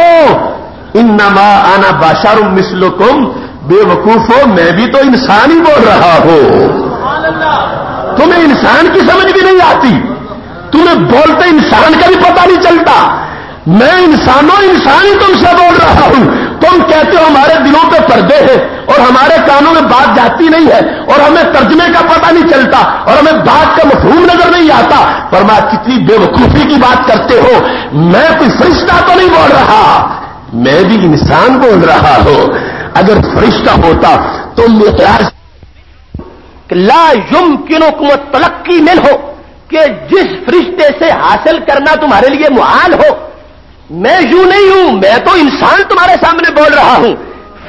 [SPEAKER 2] इन नमा आना बाशारुम मिसलुकुम, बेवकूफो, मैं भी तो इंसान ही बोल रहा हूँ। तुम्हें इंसान की समझ भी नहीं आती। तुम्हें बोलते इंसान का भी पता नहीं चलता। मैं इंसानों, इंसान ही तुमसे बोल रहा हूँ। तुम कहते हो हमारे दिलों पे पर्दे हैं और हमारे कानों में बात जाती नहीं है और हमें तर्जमे का पता नहीं चलता और हमें बात का मफहूम नज़र नहीं आता। पर मैं, कितनी बेवकूफ़ी की बात करते हो। मैं कोई फरिश्ता तो नहीं बोल रहा। मैं भी इंसान बोल रहा हूँ। अगर फरिश्ता होता तो मितराज
[SPEAKER 1] ला युम किनो कुमत तलक्की मिल हो कि जिस फरिश्ते से हासिल करना तुम्हारे लिए मुहाल हो। मैं यूँ नहीं हूँ मैं तो इंसान तुम्हारे सामने बोल रहा हूँ।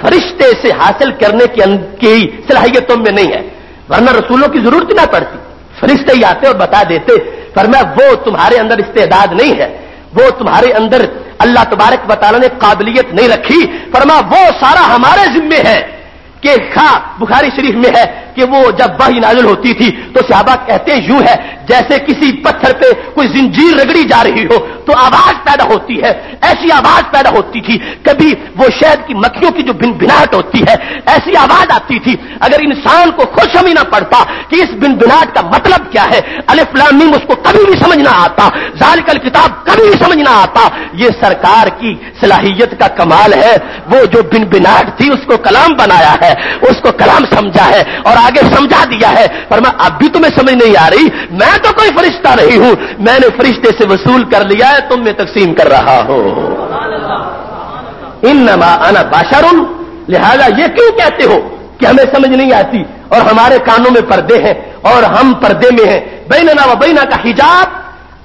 [SPEAKER 1] फरिश्ते से हासिल करने की, की सलाहियत तुम में नहीं है वरना रसूलों की ज़रूरत ना पड़ती। फरिश्ते ही आते और बता देते पर मैं वो तुम्हारे अंदर इस्तेदाद नहीं है वो तुम्हारे अंदर अल्लाह तबारक बताला ने काबिलियत नहीं रखी। फरमा वो सारा हमारे जिम्मे है। कि खा बुखारी शरीफ में है कि वो जब वही नाजिल होती थी तो सहाबा कहते यूँ है, जैसे किसी पत्थर पे कोई जिंजीर रगड़ी जा रही हो तो आवाज़ पैदा होती है, ऐसी आवाज़ पैदा होती थी। कभी वो शहद की मक्खियों की जो भिन भिनाहट होती है, ऐसी आवाज़ आती थी। अगर इंसान को खुद समझना पड़ता कि इस बिन भिनाहट का मतलब क्या है अलिफ्लामीम उसको कभी भी समझना आता, जालिकल किताब कभी भी समझना आता, ये सरकार की सलाहियत का कमाल है। वो जो बिन बिनाहट थी, उसको कलाम बनाया है। उसको कलाम समझा है और आगे समझा दिया है। पर मैं अब भी तुम्हें समझ नहीं आ रही। मैं तो कोई फरिश्ता नहीं हूँ। मैंने फरिश्ते से वसूल कर लिया है, तुम मैं तकसीम कर रहा हूँ। इन नमा आना बाशारुन। लिहाजा ये क्यों कहते हो कि हमें समझ नहीं आती? और हमारे कानों में पर्दे हैं और हम पर्दे में हैं। बैनना व बैना का हिजाब।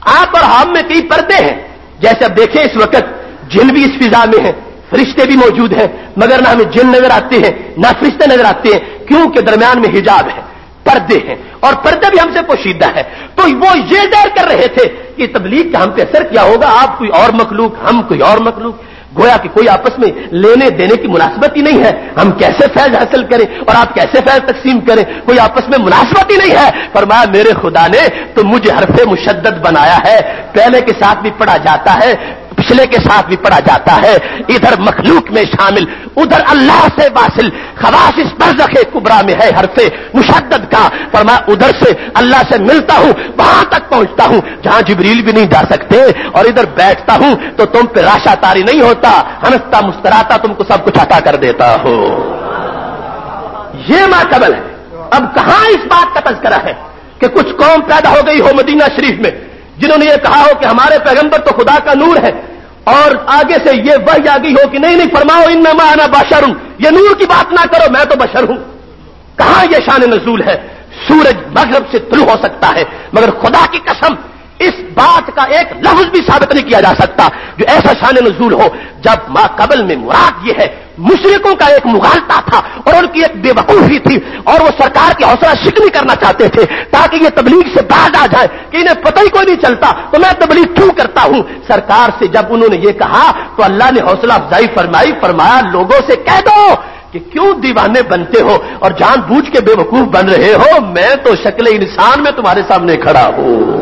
[SPEAKER 1] आप और हम में कई पर्दे हैं। जैसे अब देखें इस वक्त जिन भी इस फिजा में है। फरिश्ते भी मौजूद हैं, मगर ना हमें जिन नज़र आते हैं, ना फरिश्ते नज़र आते हैं, क्योंकि दरमियान में हिजाब है, पर्दे हैं, और पर्दे भी हमसे पोशीदा है। तो वो ये डर कर रहे थे कि तबलीग का हम पे असर क्या होगा? आप कोई और मखलूक, हम कोई और मखलूक। गोया कि कोई आपस में लेने देने की मुनासबत ही नहीं है। हम कैसे फैज हासिल करें और आप कैसे फैज तकसीम करें? कोई आपस में मुनासबत ही नहीं है। फरमाया, मेरे खुदा ने तो मुझे हरफे मुशद्दत बनाया है। पहले के साथ भी पढ़ा जाता है। पिछले के साथ भी पढ़ा जाता है। इधर मखलूक में शामिल, उधर अल्लाह से वासिल खवास इस बरजखे कुबरा में है हरफे मुशद्दत का। पर मैं उधर से अल्लाह से मिलता हूँ, वहाँ तक पहुँचता हूँ, जहाँ जिबरील भी नहीं जा सकते। और इधर बैठता हूँ तो तुम पे राशा तारी नहीं होता, हंसता मुस्कराता तुमको सब कुछ अता कर देता हो। ये माकबल है। अब कहाँ इस बात का तस्करा है कि कुछ कौम पैदा हो गई हो मदीना शरीफ में, जिन्होंने ये कहा हो कि हमारे पैगंबर तो खुदा का नूर है और आगे से ये वही आ गई हो कि नहीं नहीं, फरमाओ इन आना बाशर। ये नूर की बात ना करो, मैं तो बशर हूँ। कहाँ यह शान नजूल है? सूरज मगरब से तुल हो सकता है, मगर खुदा की कसम इस बात का एक लफ्ज भी साबित नहीं किया जा सकता जो ऐसा शान नजूल हो, जब माँ कबल में मुराद यह है, मुशरकों का एक मुगालता था और उनकी एक बेवकूफ़ी थी और वो सरकार की हौसला शिकनी करना चाहते थे, ताकि ये तबलीग से बाज आ जाए कि इन्हें पता ही कोई नहीं चलता तो मैं तबलीग क्यों करता हूँ? सरकार से जब उन्होंने ये कहा तो अल्लाह ने हौसला अफजाई फरमाई, फरमाया, लोगों से कह दो कि क्यों दीवाने बनते हो और जानबूझ के बेवकूफ़ बन रहे हो? मैं तो शक्ल इंसान में तुम्हारे सामने खड़ा हूँ।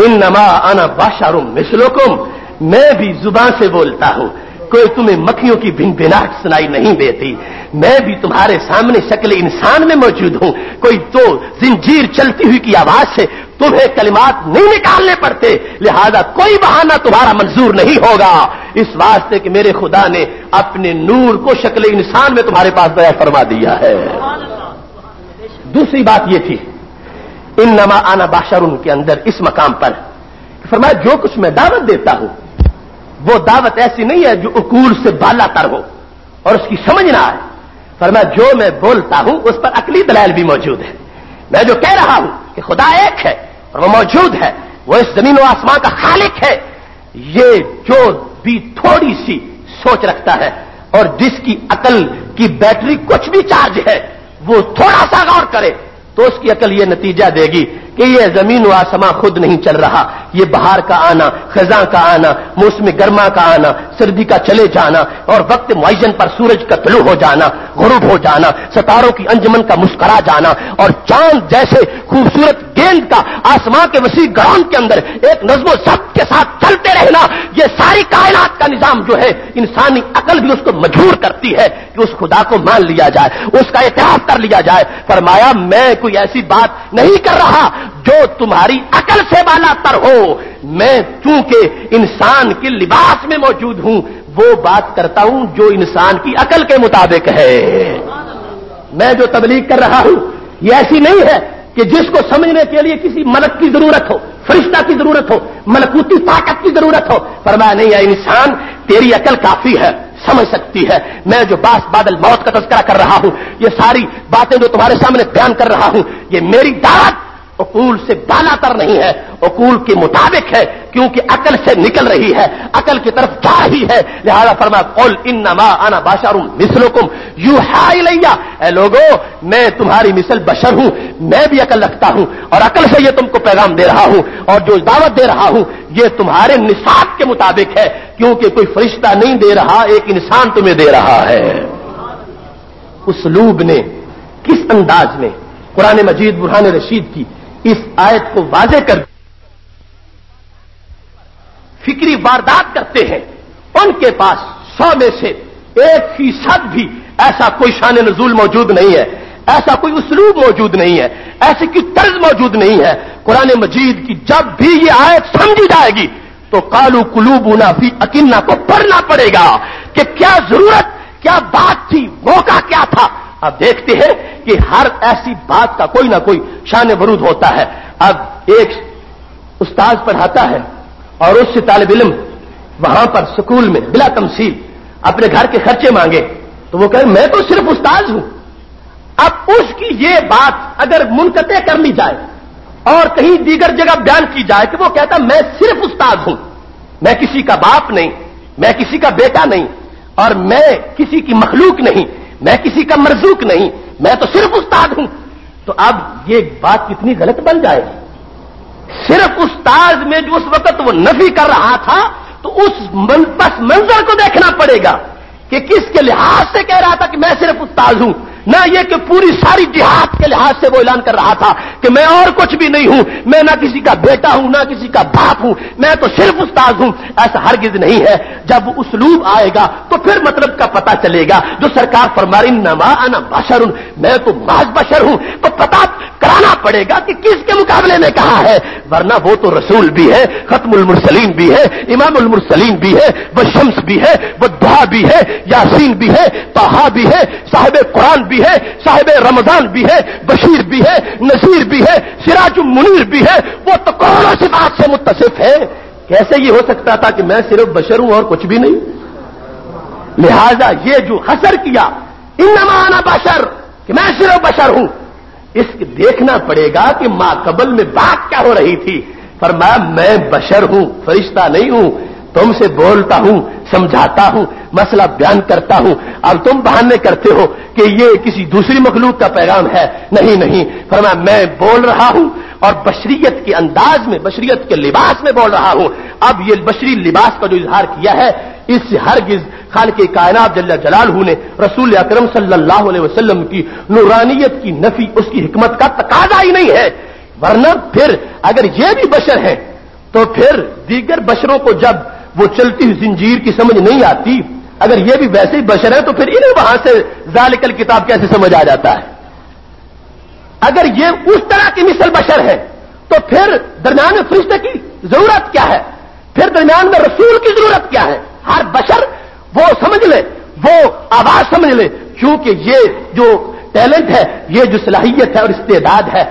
[SPEAKER 1] इन नमा आना बाशारुम मिसलोकुम। मैं भी ज़ुबान से बोलता हूँ कोई तुम्हें मक्खियों की भिन भिनाट सुनाई नहीं देती। मैं भी तुम्हारे सामने शक्ल इंसान में मौजूद हूँ कोई तो जिंजीर चलती हुई की आवाज़ से तुम्हें कलिमात नहीं निकालने पड़ते। लिहाजा कोई बहाना तुम्हारा मंजूर नहीं होगा। इस वास्ते कि मेरे खुदा ने अपने नूर को शक्ल इंसान में तुम्हारे पास दया फरमा दिया है। दूसरी बात यह थी इन नमा आना बाशर के अंदर इस मकाम पर फरमाया, जो कुछ मैं दावत देता हूँ, वो दावत ऐसी नहीं है जो उकूल से बाला तर हो और उसकी समझ ना आए। फरमाया, जो मैं बोलता हूँ, उस पर अकली दलाल भी मौजूद है। मैं जो कह रहा हूँ कि खुदा एक है और वो मौजूद है, वो इस ज़मीन और आसमान का खालिक है, ये जो भी थोड़ी सी सोच रखता है और जिसकी अकल की बैटरी कुछ भी चार्ज है, वो थोड़ा सा गौर करे तो उसकी अकल ये नतीजा देगी कि ये ज़मीन व आसमां खुद नहीं चल रहा। ये बाहर का आना, खजा का आना, मौसम गर्मा का आना, सर्दी का चले जाना, और वक्त मुआजन पर सूरज का तलु हो जाना, गुरूब हो जाना, सितारों की अंजमन का मुस्करा जाना, और चाँद जैसे खूबसूरत गेंद का आसमां के वसी ग्राउंड के अंदर एक नज्मो सब के साथ चलते रहना, ये सारी कायनात का निज़ाम जो है, इंसानी अकल भी उसको मजबूर करती है कि उस खुदा को मान लिया जाए, उसका एहतियात कर लिया जाए। फरमाया, मैं कोई ऐसी बात नहीं कर रहा जो तुम्हारी अकल से बाला तर हो, मैं चूँकि इंसान के लिबास में मौजूद हूँ, वो बात करता हूँ जो इंसान की अकल के मुताबिक है। मैं जो तबलीग कर रहा हूँ, ये ऐसी नहीं है कि जिसको समझने के लिए किसी मलक की ज़रूरत हो, फरिश्ता की ज़रूरत हो, मलकूती ताकत की ज़रूरत हो। फरमाया नहीं है इंसान, तेरी अकल काफ़ी है, समझ सकती है। मैं जो बास बादल मौत का तस्करा कर रहा हूँ, ये सारी बातें जो तुम्हारे सामने बयान कर रहा हूँ, ये मेरी दावत अकूल से बालातर नहीं है, अकूल के मुताबिक है, क्योंकि अकल से निकल रही है, अकल की तरफ़ जा रही है। लिहाजा फरमा कौल इन नमा आना बाशारुम मिसलुकुम। यू हाई लैया ए लोगो, मैं तुम्हारी मिसल बशर हूँ, मैं भी अकल रखता हूँ, और अकल से ये तुमको पैगाम दे रहा हूँ, और जो दावत दे रहा हूँ, ये तुम्हारे निसाब के मुताबिक है, क्योंकि कोई फरिश्ता नहीं दे रहा, एक इंसान तुम्हें दे रहा है। उसलूब ने किस अंदाज में कुरान मजीद बुरहान रशीद की इस आयत को वाजे कर फिक्री वारदात करते हैं। उनके पास सौ में से एक फ़ीसद भी ऐसा कोई शान नजूल मौजूद नहीं है। ऐसा कोई उसलूब मौजूद नहीं है। ऐसी कोई तर्ज मौजूद नहीं है। कुरान मजीद की जब भी ये आयत समझी जाएगी तो कालू कुलूबूना भी अकिन्ना को पढ़ना पड़ेगा कि क्या ज़रूरत, क्या बात थी, मौका क्या था। अब देखते हैं कि हर ऐसी बात का कोई ना कोई शान बरूद होता है। अब एक उस्ताद पढ़ाता है और उससे तालब इलम वहाँ पर स्कूल में बिला तमसील अपने घर के खर्चे मांगे। तो वो कहे, मैं तो सिर्फ़ उस्ताद हूँ। अब उसकी ये बात अगर मुनकते कर ली जाए और कहीं दीगर जगह बयान की जाए कि वो कहता, मैं सिर्फ़ उस्ताद हूँ। मैं किसी का बाप नहीं, मैं किसी का बेटा नहीं और मैं किसी की मखलूक नहीं मैं किसी का मरजूक नहीं, मैं तो सिर्फ़ उस्ताद हूँ। तो अब ये बात कितनी गलत बन जाएगी? सिर्फ़ उस्ताद में जो उस वक्त वो नफी कर रहा था तो उस पस मंजर को देखना पड़ेगा कि किसके लिहाज से कह रहा था कि मैं सिर्फ़ उस्ताद हूँ। ना ये कि पूरी सारी जिहाद के लिहाज से वो ऐलान कर रहा था कि मैं और कुछ भी नहीं हूँ। मैं ना किसी का बेटा हूँ, ना किसी का बाप हूँ। मैं तो सिर्फ़ उस्ताद हूँ। ऐसा हरगिज नहीं है। जब उसलूब आएगा तो फिर मतलब का पता चलेगा। जो सरकार फरमारी, नमा अना बशर मैं तो माज बशर हूँ। तो पता कराना पड़ेगा कि किसके मुकाबले में कहा है वरना वो तो रसूल भी है खत्मुल मुरसलीन भी है इमामुल मुरसलीन भी है वह शम्स भी है वह दुआ भी है यासीन भी है तहा भी है साहिब कुरान भी है साहिब रमज़ान भी है बशीर भी है नसीर भी है सिराज मुनीर भी है वो तो कौन सी बात से मुतसिफ है कैसे ये हो सकता था कि मैं सिर्फ़ बशर हूँ और कुछ भी नहीं लिहाजा ये जो हसर किया इन नमाना बशर कि मैं सिर्फ़ बशर हूँ इसको देखना पड़ेगा कि माकबल में बात क्या हो रही थी। फरमाया, मैं बशर हूँ, फरिश्ता नहीं हूँ, तुमसे बोलता हूँ, समझाता हूँ, मसला बयान करता हूँ। अब तुम बहाने करते हो कि ये किसी दूसरी मखलूक का पैगाम है। नहीं नहीं, फरमाया, मैं बोल रहा हूँ और बशरीत के अंदाज में बशरीत के लिबास में बोल रहा हूँ। अब ये बशरी लिबास का जो इजहार किया है इससे हरगिज खान के कायनात जल्ला जलाल ने रसूल अकरम सल्लल्लाहु अलैहि की नूरानियत की नफी, उसकी हिकमत का तकाजा ही नहीं है। वरना फिर अगर ये भी बशर है तो फिर दीगर बशरों को जब वो चलती हुई जंजीर की समझ नहीं आती, अगर ये भी वैसे ही बशर है तो फिर इन्हें वहाँ से जालिकल किताब कैसे समझ आ जाता है? अगर ये उस तरह की मिसल बशर है तो फिर दरमियान में फरिश्ते की ज़रूरत क्या है? फिर दरमियान में रसूल की ज़रूरत क्या है? हर बशर वो समझ ले, वो आवाज़ समझ ले, क्योंकि ये जो टैलेंट है, ये जो सलाहियत है और इस्तेदाद है,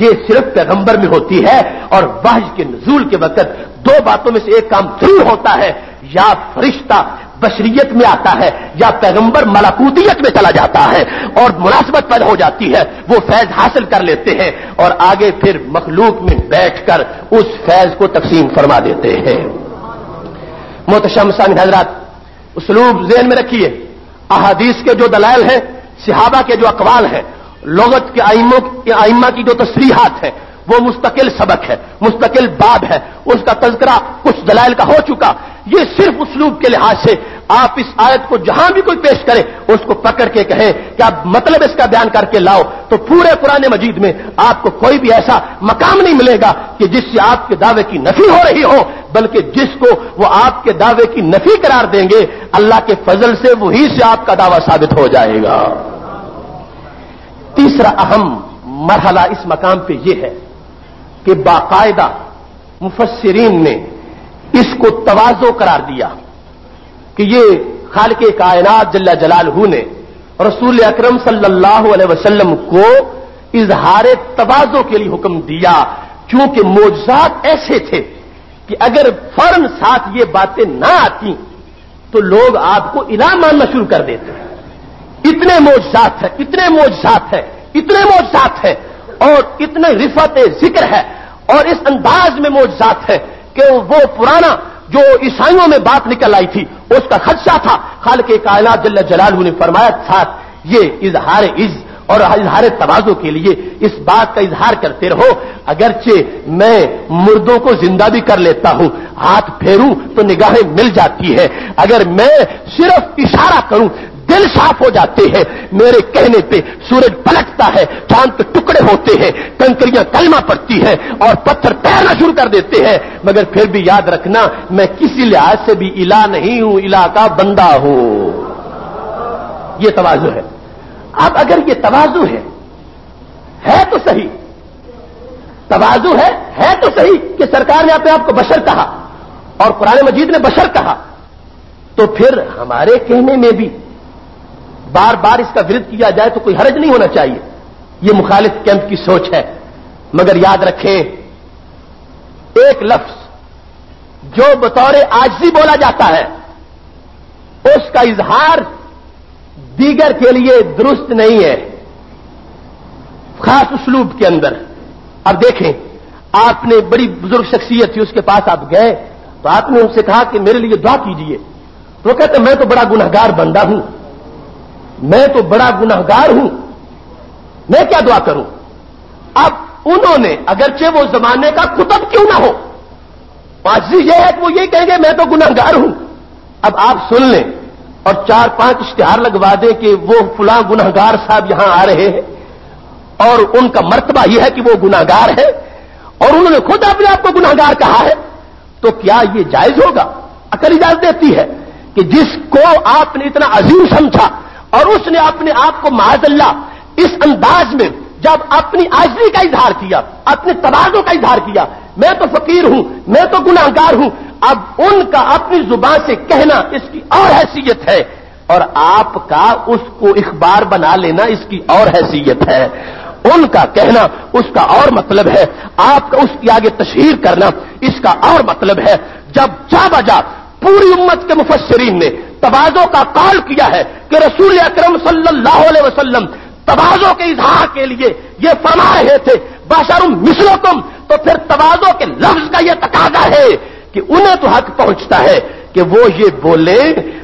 [SPEAKER 1] ये सिर्फ़ पैगंबर में होती है और वहज के नजूल के वक्त दो बातों में से एक काम ज़रूर होता है, या फरिश्ता बशरीत में आता है, या पैगंबर मलाकूतियत में चला जाता है और मुनासिबत पैदा हो जाती है, वो फैज हासिल कर लेते हैं और आगे फिर मखलूक में बैठकर उस फैज को तकसीम फरमा देते हैं। मोहतशम संग हजरात। उसलूब जेन में रखिए। अहादीस के जो दलाल हैं, सिहाबा के जो अकवाल हैं, लोगत के आइमा की जो तस्रीहत है वो मुस्तकिल सबक है, मुस्तकिल बाब है, उसका तस्करा कुछ दलाइल का हो चुका। ये सिर्फ़ उसलूब के लिहाज से आप इस आयत को जहाँ भी कोई पेश करे, उसको पकड़ के कहें कि आप मतलब इसका बयान करके लाओ तो पूरे पुराने मजीद में आपको कोई भी ऐसा मकाम नहीं मिलेगा कि जिससे आपके दावे की नफी हो रही हो, बल्कि जिसको वो आपके दावे की नफी करार देंगे, अल्लाह के फजल से वही से आपका दावा साबित हो जाएगा। तीसरा अहम मरहला इस मकाम पे यह है कि बाकायदा मुफसरीन ने इसको तवाजो करार दिया कि ये खाल के कायनात जल्ला जलालहू ने रसूल अकरम सल्लल्लाहु अलैहि को इजहार तवाजो के लिए हुक्म दिया, क्योंकि मोजात ऐसे थे कि अगर फ़ौरन साथ ये बातें ना आती तो लोग आपको इनाम मानना शुरू कर देते। इतने मोजात है, इतने मोजात है, इतने मोजात है। और इतने रिफत ज़िक्र है और इस अंदाज में मोजात है कि वो पुराना जो ईसाइयों में बात निकल आई थी, उसका खदशा था। खाल के कायनात जल्ला जलाल ने फरमाया था ये इजहार इज़ और इजहार तवाजों के लिए इस बात का इजहार करते रहो। अगरचे मैं मुर्दों को ज़िंदा भी कर लेता हूँ, हाथ फेरूं तो निगाहें मिल जाती है। अगर मैं सिर्फ़ इशारा करूँ दिल साफ़ हो जाते हैं। मेरे कहने पे सूरज पलटता है, चाँद टुकड़े होते हैं कंकरियाँ कलमा पड़ती हैं और पत्थर तैरना शुरू कर देते हैं। मगर फिर भी याद रखना, मैं किसी लिहाज से भी इला नहीं हूँ, इला का बंदा हूँ। ये तवाजु है। अब अगर ये तवाजु है है तो सही। तवाजु है है तो सही कि सरकार ने अपने आपको बशर कहा और कुरान मजीद ने बशर कहा। तो फिर हमारे कहने में भी बार बार इसका विरोध किया जाए तो कोई हर्ज नहीं होना चाहिए। यह मुखालिफ कैंप की सोच है। मगर याद रखें, एक लफ्ज जो बतौर आजजी बोला जाता है, उसका इजहार दीगर के लिए दुरुस्त नहीं है। खास उसलूब के अंदर। अब देखें, आपने बड़ी बुज़ुर्ग शख्सियत थी, उसके पास आप गए तो आपने उनसे कहा कि मेरे लिए दुआ कीजिए। तो कहते, मैं तो बड़ा गुनहगार बंदा हूँ। मैं तो बड़ा गुनाहगार हूँ। मैं क्या दुआ करूँ? अब उन्होंने, अगरचे वो जमाने का कुतब क्यों ना हो? आज यह है कि वो ये कहेंगे, मैं तो गुनाहगार हूँ। अब आप सुन लें और चार पाँच इश्तेहार लगवा दें कि वो फुला गुनाहगार साहब यहाँ आ रहे हैं। और उनका मर्तबा यह है कि वो गुनाहगार है। और उन्होंने खुद अपने आप को गुनाहगार कहा है। तो क्या यह जायज़ होगा? अकल इजाज़त देती है कि जिसको आपने इतना अजीम समझा और उसने अपने आप को माजल्ला इस अंदाज में, जब अपनी आजरी का इजहार किया, अपने तबाजों का इजहार किया, मैं तो फकीर हूँ, मैं तो गुनाहगार हूँ, अब उनका अपनी ज़ुबान से कहना इसकी और हैसियत है, और आपका उसको इखबार बना लेना इसकी और हैसियत है। उनका कहना, उसका और मतलब है, आपका उसकी आगे तशहीर करना इसका और मतलब है, जब जा बजा, पूरी उम्मत के मुफसरीन ने तबाजों का कॉल किया है कि रसूल अक्रम सल्लल्लाहु अलैहि तबाजों के इजहार के लिए ये फरमा रहे थे, बाशरुम मिसलो तुम तो फिर तबाजों के लफ्ज का यह तकाजा है कि उन्हें तो हक पहुँचता है कि वो ये बोले,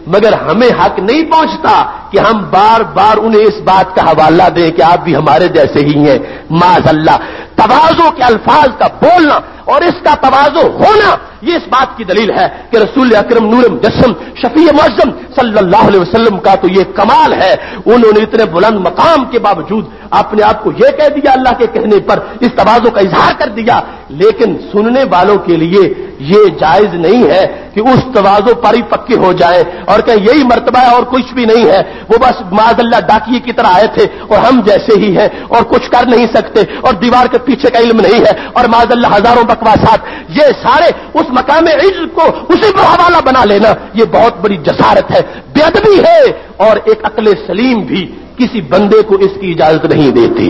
[SPEAKER 1] मगर हमें हक नहीं पहुँचता कि हम बार बार उन्हें इस बात का हवाला दें कि आप भी हमारे जैसे ही हैं। माज अल्लाह तवाजों के अल्फाज का बोलना और इसका तवाजो होना, ये इस बात की दलील है कि रसूल अक्रम नूरम जसम शफी मौजम सल्लल्लाहु अलैहि वसल्लम का तो ये कमाल है। उन्होंने इतने बुलंद मकाम के बावजूद अपने आप को यह कह दिया अल्लाह के कहने पर, इस तवाजों का इजहार कर दिया। लेकिन सुनने वालों के लिए ये जायज़ नहीं है कि उस तवाजो पर ही पक्के हो जाए और कहें, यही मरतबा है और कुछ भी नहीं है। वो बस माजल्ला डाकिए की तरह आए थे और हम जैसे ही हैं और कुछ कर नहीं सकते और दीवार के पीछे का इल्म नहीं है और माजल्ला हज़ारों बकवासात, ये सारे उस मकाम इज्ज को उसी पर हवाला बना लेना, ये बहुत बड़ी जसारत है। बेदबी है और एक अकल सलीम भी किसी बंदे को इसकी इजाज़त नहीं देती।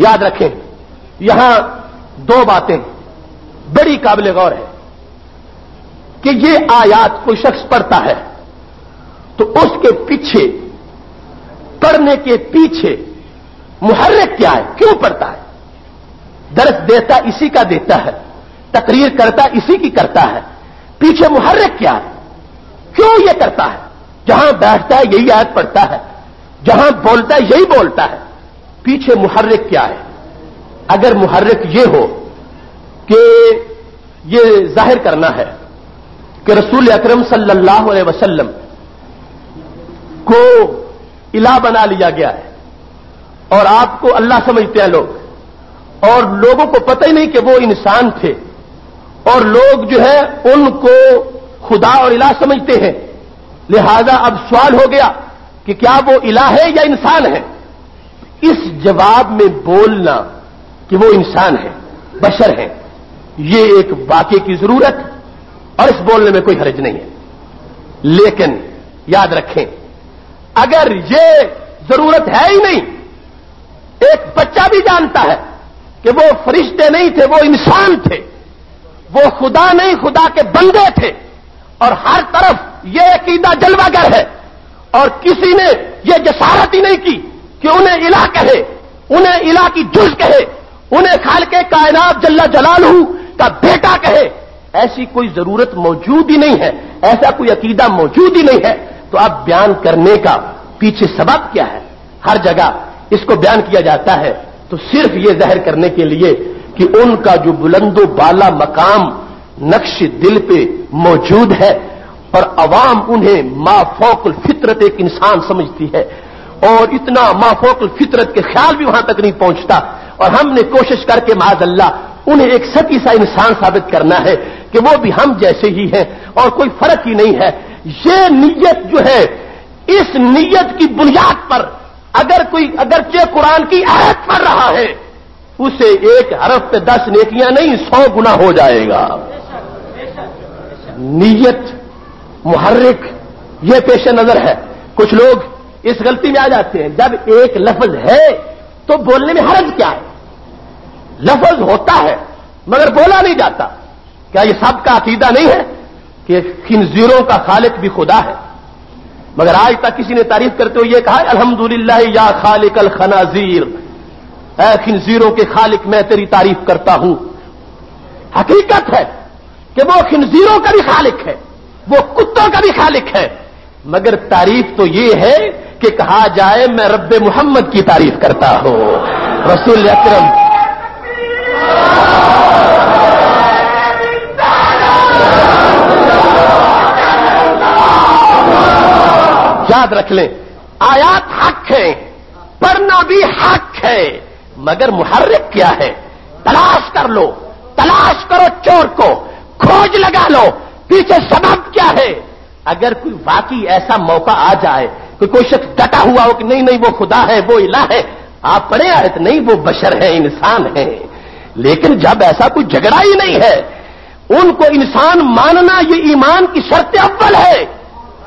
[SPEAKER 1] याद रखें, यहाँ दो बातें बड़ी काबिल गौर है कि ये आयात कोई शख्स पढ़ता है। तो उसके पीछे पढ़ने के पीछे मुहर्रक क्या है? क्यों पढ़ता है? दर्ज देता इसी का देता है, तकरीर करता इसी की करता है। पीछे मुहर्रक क्या है? क्यों यह करता है? जहाँ बैठता है, यही आयत पढ़ता है। जहाँ बोलता है, यही बोलता है। पीछे मुहर्रक क्या है? अगर मुहर्रक ये हो कि ये ज़ाहिर करना है कि रसूल अकरम सल्लल्लाहु अलैहि वसल्लम को इला बना लिया गया है। और आपको अल्लाह समझते हैं लोग। और लोगों को पता ही नहीं कि वो इंसान थे। और लोग जो है, उनको खुदा और इला समझते हैं। लिहाजा अब सवाल हो गया कि क्या वो इला है या इंसान है? इस जवाब में बोलना कि वो इंसान है, बशर है, ये एक वाक्य की ज़रूरत। और इस बोलने में कोई हर्ज नहीं है। लेकिन याद रखें अगर ये ज़रूरत है ही नहीं, एक बच्चा भी जानता है कि वो फरिश्ते नहीं थे, वो इंसान थे, वो खुदा नहीं, खुदा के बंदे थे, और हर तरफ़ ये अकीदा जलवागर है, और किसी ने ये जसारत ही नहीं की कि उन्हें इला कहे, उन्हें इला की जुज कहे, उन्हें खाल के कायनात जल्ला जलालू का बेटा कहे। ऐसी कोई ज़रूरत मौजूद ही नहीं है, ऐसा कोई अकीदा मौजूद ही नहीं है। तो अब बयान करने का पीछे सबब क्या है? हर जगह इसको बयान किया जाता है। तो सिर्फ़ ये जहर करने के लिए कि उनका जो बुलंदो बाला मकाम नक्श दिल पे मौजूद है और अवाम उन्हें माफोकल फितरत एक इंसान समझती है और इतना माफोकल फितरत के ख्याल भी वहाँ तक नहीं पहुँचता। और हमने कोशिश करके माज अल्लाह उन्हें एक सती सा इंसान साबित करना है कि वो भी हम जैसे ही हैं और कोई फ़र्क ही नहीं है। ये नीयत जो है, इस नीयत की बुनियाद पर अगर कोई अगरचे कुरान की आयत पढ़ रहा है, उसे एक हरफ पे दस नेकियाँ नहीं, सौ गुना हो जाएगा। नीयत, मुहर्रिक, ये पेश नज़र है। कुछ लोग इस गलती में आ जाते हैं, जब एक लफ्ज है तो बोलने में हरज क्या है? लफ्ज होता है, मगर बोला नहीं जाता। क्या ये सबका अकीदा नहीं है? कि खिनजीरों का खालिक भी खुदा है। मगर आज तक किसी ने तारीफ़ करते हुए यह कहा, अल्हम्दुलिल्लाह या खालिक अल खनाजीर, ऐ खिनजीरों के खालिक, मैं तेरी तारीफ़ करता हूँ। हकीकत है कि वो खिनजीरों का भी खालिक है, वो कुत्तों का भी खालिक है। मगर तारीफ़ तो ये है कि कहा जाए, मैं रब मोहम्मद की तारीफ़ करता हूँ। रसूल अकरम। याद रख लें। आयात हक है, पढ़ना भी हक है, मगर मुहर्रिक क्या है? तलाश कर लो, तलाश करो चोर को, खोज लगा लो, पीछे सबब क्या है? अगर कोई वाकई ऐसा मौका आ जाए कि कोई शख्स डटा हुआ हो कि नहीं नहीं, वो खुदा है, वो इला है, आप पढ़े तो नहीं, वो बशर है, इंसान है। लेकिन जब ऐसा कोई झगड़ा ही नहीं है, उनको इंसान मानना ये ईमान की शर्त अव्वल है।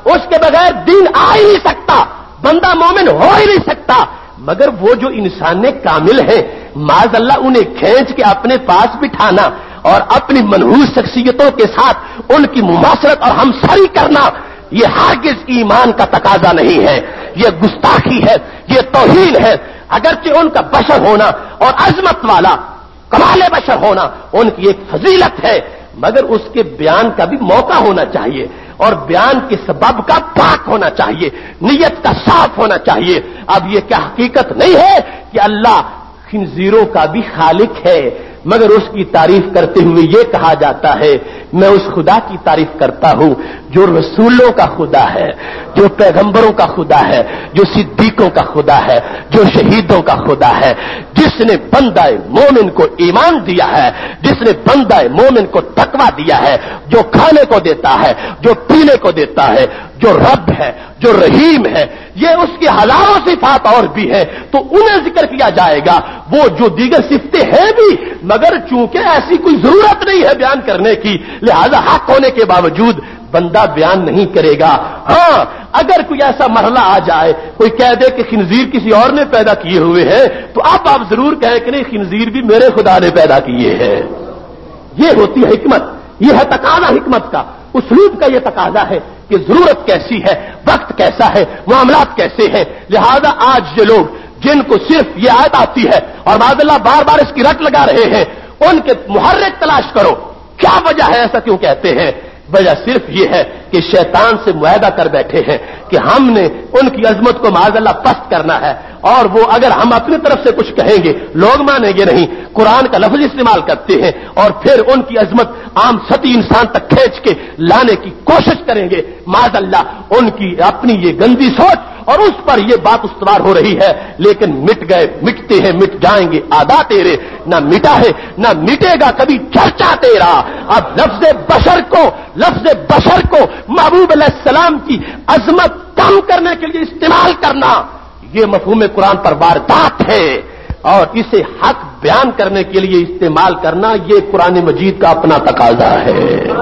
[SPEAKER 1] उसके बगैर दिन आ ही नहीं सकता। बंदा मोमिन हो ही नहीं सकता। मगर वो जो इंसान कामिल है माज अल्लाह उन्हें खींच के अपने पास बिठाना और अपनी मनहूस शख्सियतों के साथ उनकी मुमासरत और हमसरी करना, ये हागिज ईमान का तकाजा नहीं है। ये गुस्ताखी है, ये तोहीन है। अगरचे उनका बशर होना और अजमत वाला कमाल बशर होना, उनकी एक फजीलत है। मगर उसके बयान का भी मौका होना चाहिए और बयान के सबब का पाक होना चाहिए, नीयत का साफ़ होना चाहिए। अब यह क्या हकीकत नहीं है कि अल्लाह खिंजीरों का भी खालिक है? मगर उसकी तारीफ़ करते हुए यह कहा जाता है, मैं उस खुदा की तारीफ़ करता हूँ, जो रसूलों का खुदा है, जो पैगंबरों का खुदा है, जो सिद्दीकों का खुदा है, जो शहीदों का खुदा है। जिसने बंदाए मोमिन को ईमान दिया है, जिसने बंदाए मोमिन को तकवा दिया है, जो खाने को देता है, जो पीने को देता है, जो रब है जो रहीम है, ये उसके हज़ारों सिफात और भी है तो उन्हें ज़िक्र किया जाएगा। वो जो दीगर सिफते हैं भी, मगर चूँकि ऐसी कोई ज़रूरत नहीं है बयान करने की, लिहाजा हक होने के बावजूद बंदा बयान नहीं करेगा। हाँ, अगर कोई ऐसा मरला आ जाए, कोई कह दे कि खिनजीर किसी और ने पैदा किए हुए हैं तो अब आप ज़रूर कहें कि नहीं खिनजीर भी मेरे खुदा ने पैदा किए हैं। ये होती है हिकमत यह है तकाजा हिकमत का, उसलूब का यह तकाजा है। कि ज़रूरत कैसी है, वक्त कैसा है मामला कैसे हैं। लिहाजा आज जो लोग, जिनको सिर्फ़ ये आयत आती है, और मादल्ला बार बार इसकी रट लगा रहे हैं, उनके मुहर्रिक तलाश करो। क्या वजह है ऐसा क्यों कहते हैं? वजह सिर्फ़ ये है कि शैतान से मुआदा कर बैठे हैं कि हमने उनकी अजमत को माजल्ला पस्त करना है। और वो अगर हम अपनी तरफ़ से कुछ कहेंगे, लोग मानेंगे नहीं, कुरान का लफ्ज इस्तेमाल करते हैं और फिर उनकी अजमत आम सती इंसान तक खींच के लाने की कोशिश करेंगे। माजल्ला, उनकी अपनी ये गंदी सोच और उस पर यह बात उस्तवार हो रही है, लेकिन मिट गए, मिटते हैं, मिट जाएँगे। आदा तेरे, न मिटा है, न मिटेगा कभी चर्चा तेरा। अब लफ्ज बशर को, लफ्ज बशर को महबूब सलाम की अजमत कम करने के लिए इस्तेमाल करना, ये मफहूम कुरान पर वारदात है। और इसे हक बयान करने के लिए इस्तेमाल करना, ये कुरान मजीद का अपना तकाजा है।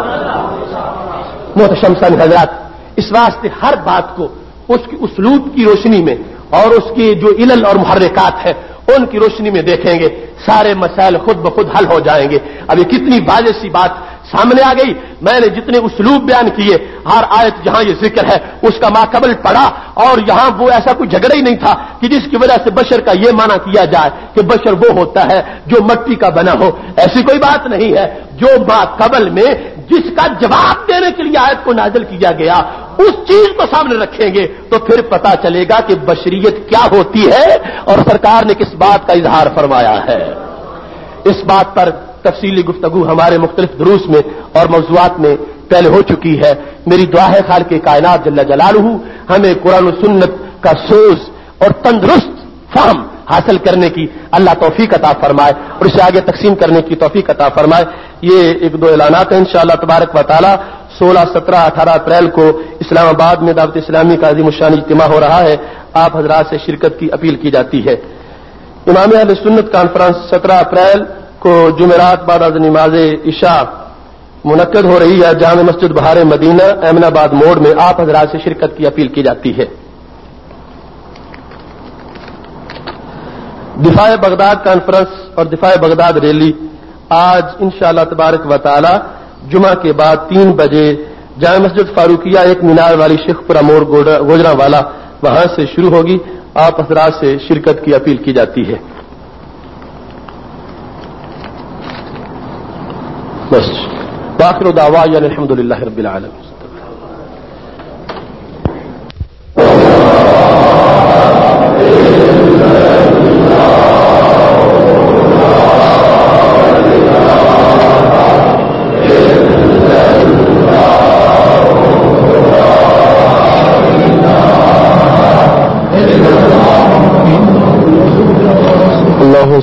[SPEAKER 1] मोहतम सन हजरात, इस वास्ते हर बात को उसकी उसलूब की रोशनी में और उसकी जो इलल और मुहर्रिकात है, उनकी रोशनी में देखेंगे, सारे मसाइल खुद ब खुद हल हो जाएँगे। अब ये कितनी वाजे सी बात सामने आ गई, मैंने जितने उसलूब बयान किए, हर आयत जहाँ ये ज़िक्र है, उसका माकबल पड़ा और यहाँ वो ऐसा कोई झगड़ा ही नहीं था कि जिसकी वजह से बशर का यह माना किया जाए कि बशर वो होता है जो मट्टी का बना हो। ऐसी कोई बात नहीं है, जो माकबल में जिसका जवाब देने के लिए आयत को नाजल किया गया उस चीज़ को सामने रखेंगे तो फिर पता चलेगा कि बशरीत क्या होती है और सरकार ने किस बात का इजहार फरमाया है। इस बात पर तफसीली गुफ्तगु हमारे मुख्तलिफ़ दुरूस में और मौजूद में पहले हो चुकी है। मेरी दुआ है खाल के कायनात जल्ला जलालू हमें कुरान सुन्नत का सोज और तंदुरुस्त फहम हासिल करने की अल्लाह तोफीक अता फरमाए और इसे आगे तकसीम करने की तोफीक अता फरमाए। ये एक दो ऐलानात हैं, इंशाअल्लाह तबारक वाली सोलह, सत्रह, अठारह अप्रैल को इस्लामाबाद में दावत इस्लामी का अजीम शान इज्तम हो रहा है। आप हजरात से शिरकत की अपील की जाती है। इमाम अहल सुन्नत कॉन्फ्रेंस सत्रह अप्रैल को जुमेरात बाद नमाज़ इशा मुनद हो रही है। जाम मस्जिद बहार मदीना अहमदाबाद मोड़ में आप हजरात से शिरकत की अपील की जाती है। दिफाए बगदाद कॉन्फ्रेंस और दिफाए बगदाद रैली आज इन तबारक वाली जुमा के बाद तीन बजे जाम मस्जिद फारूकिया, एक मीनार वाली शेखपुरा मोड़ गोजरा वाला वहाँ से शुरू होगी। आप हजरात से शिरकत की अपील की जाती है। बस। बाखिर दावा अलहमदिल्ला रबालम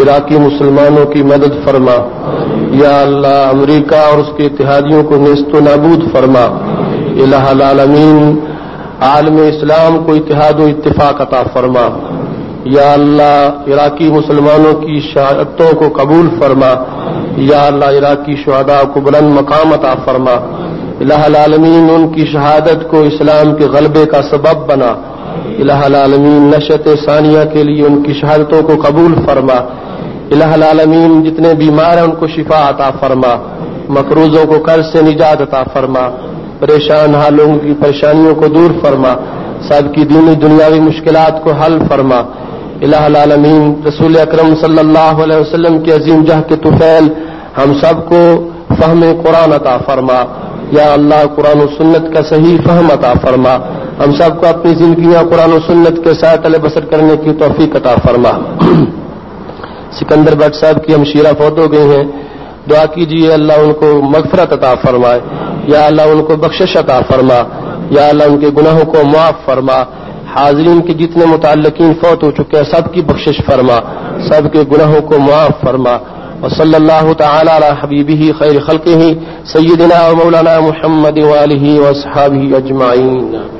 [SPEAKER 1] इराकी मुसलमानों की मदद फरमा। या अल्लाह, अमरीका और उसके इतिहादियों को नेस्त नबूद फरमा। इलामीन आलम इस्लाम को इतिहाद इतफाक अता फरमा। या अल्लाह, इराकी मुसलमानों की शहादतों को कबूल फरमा। या अल्लाह, इराकी शहदा को बुलंद मकाम अता फरमा। इलामीन उनकी शहादत को इस्लाम के गलबे का सबब बना। इलामीन नशत सानिया के लिए उनकी शहादतों को कबूल फरमा। इलामीन जितने बीमार हैं, उनको शिफा अता फरमा। मकरूजों को कर्ज से निजात अता फरमा। परेशान हालों की परेशानियों को दूर फरमा। सबकी दीनी दुनियावी मुश्किल को हल फरमा। इलामीन रसूल अक्रम सल्लाम के अजीम जह के तुफैल, हम सबको फहम कुरान अता फरमा। या अल्लाह, कुरान सुन्नत का सही फहम अता फरमा। हम सबको अपनी ज़िंदगी कुरान सुन्नत के साथ तले बसर करने की तोफीक अता फरमा। सिकंदर भट्ट साहब की हम शीरा फौत हो गए हैं। दुआ कीजिए अल्लाह उनको मगफरत अता फरमाए। या अल्लाह उनको बख्शिश अता फरमा। या अल्लाह उनके गुनाहों को माफ़ फरमा। हाजरीन के जितने मुतालकिन फौत हो चुके हैं, सबकी बख्शिश फरमा। सबके गुनाहों को माफ़ फरमा। और सल्लल्लाहु ताला हबीबी ही खैर के ही सैदना मौलाना मोहम्मद वाली वसहाबी अजमाइन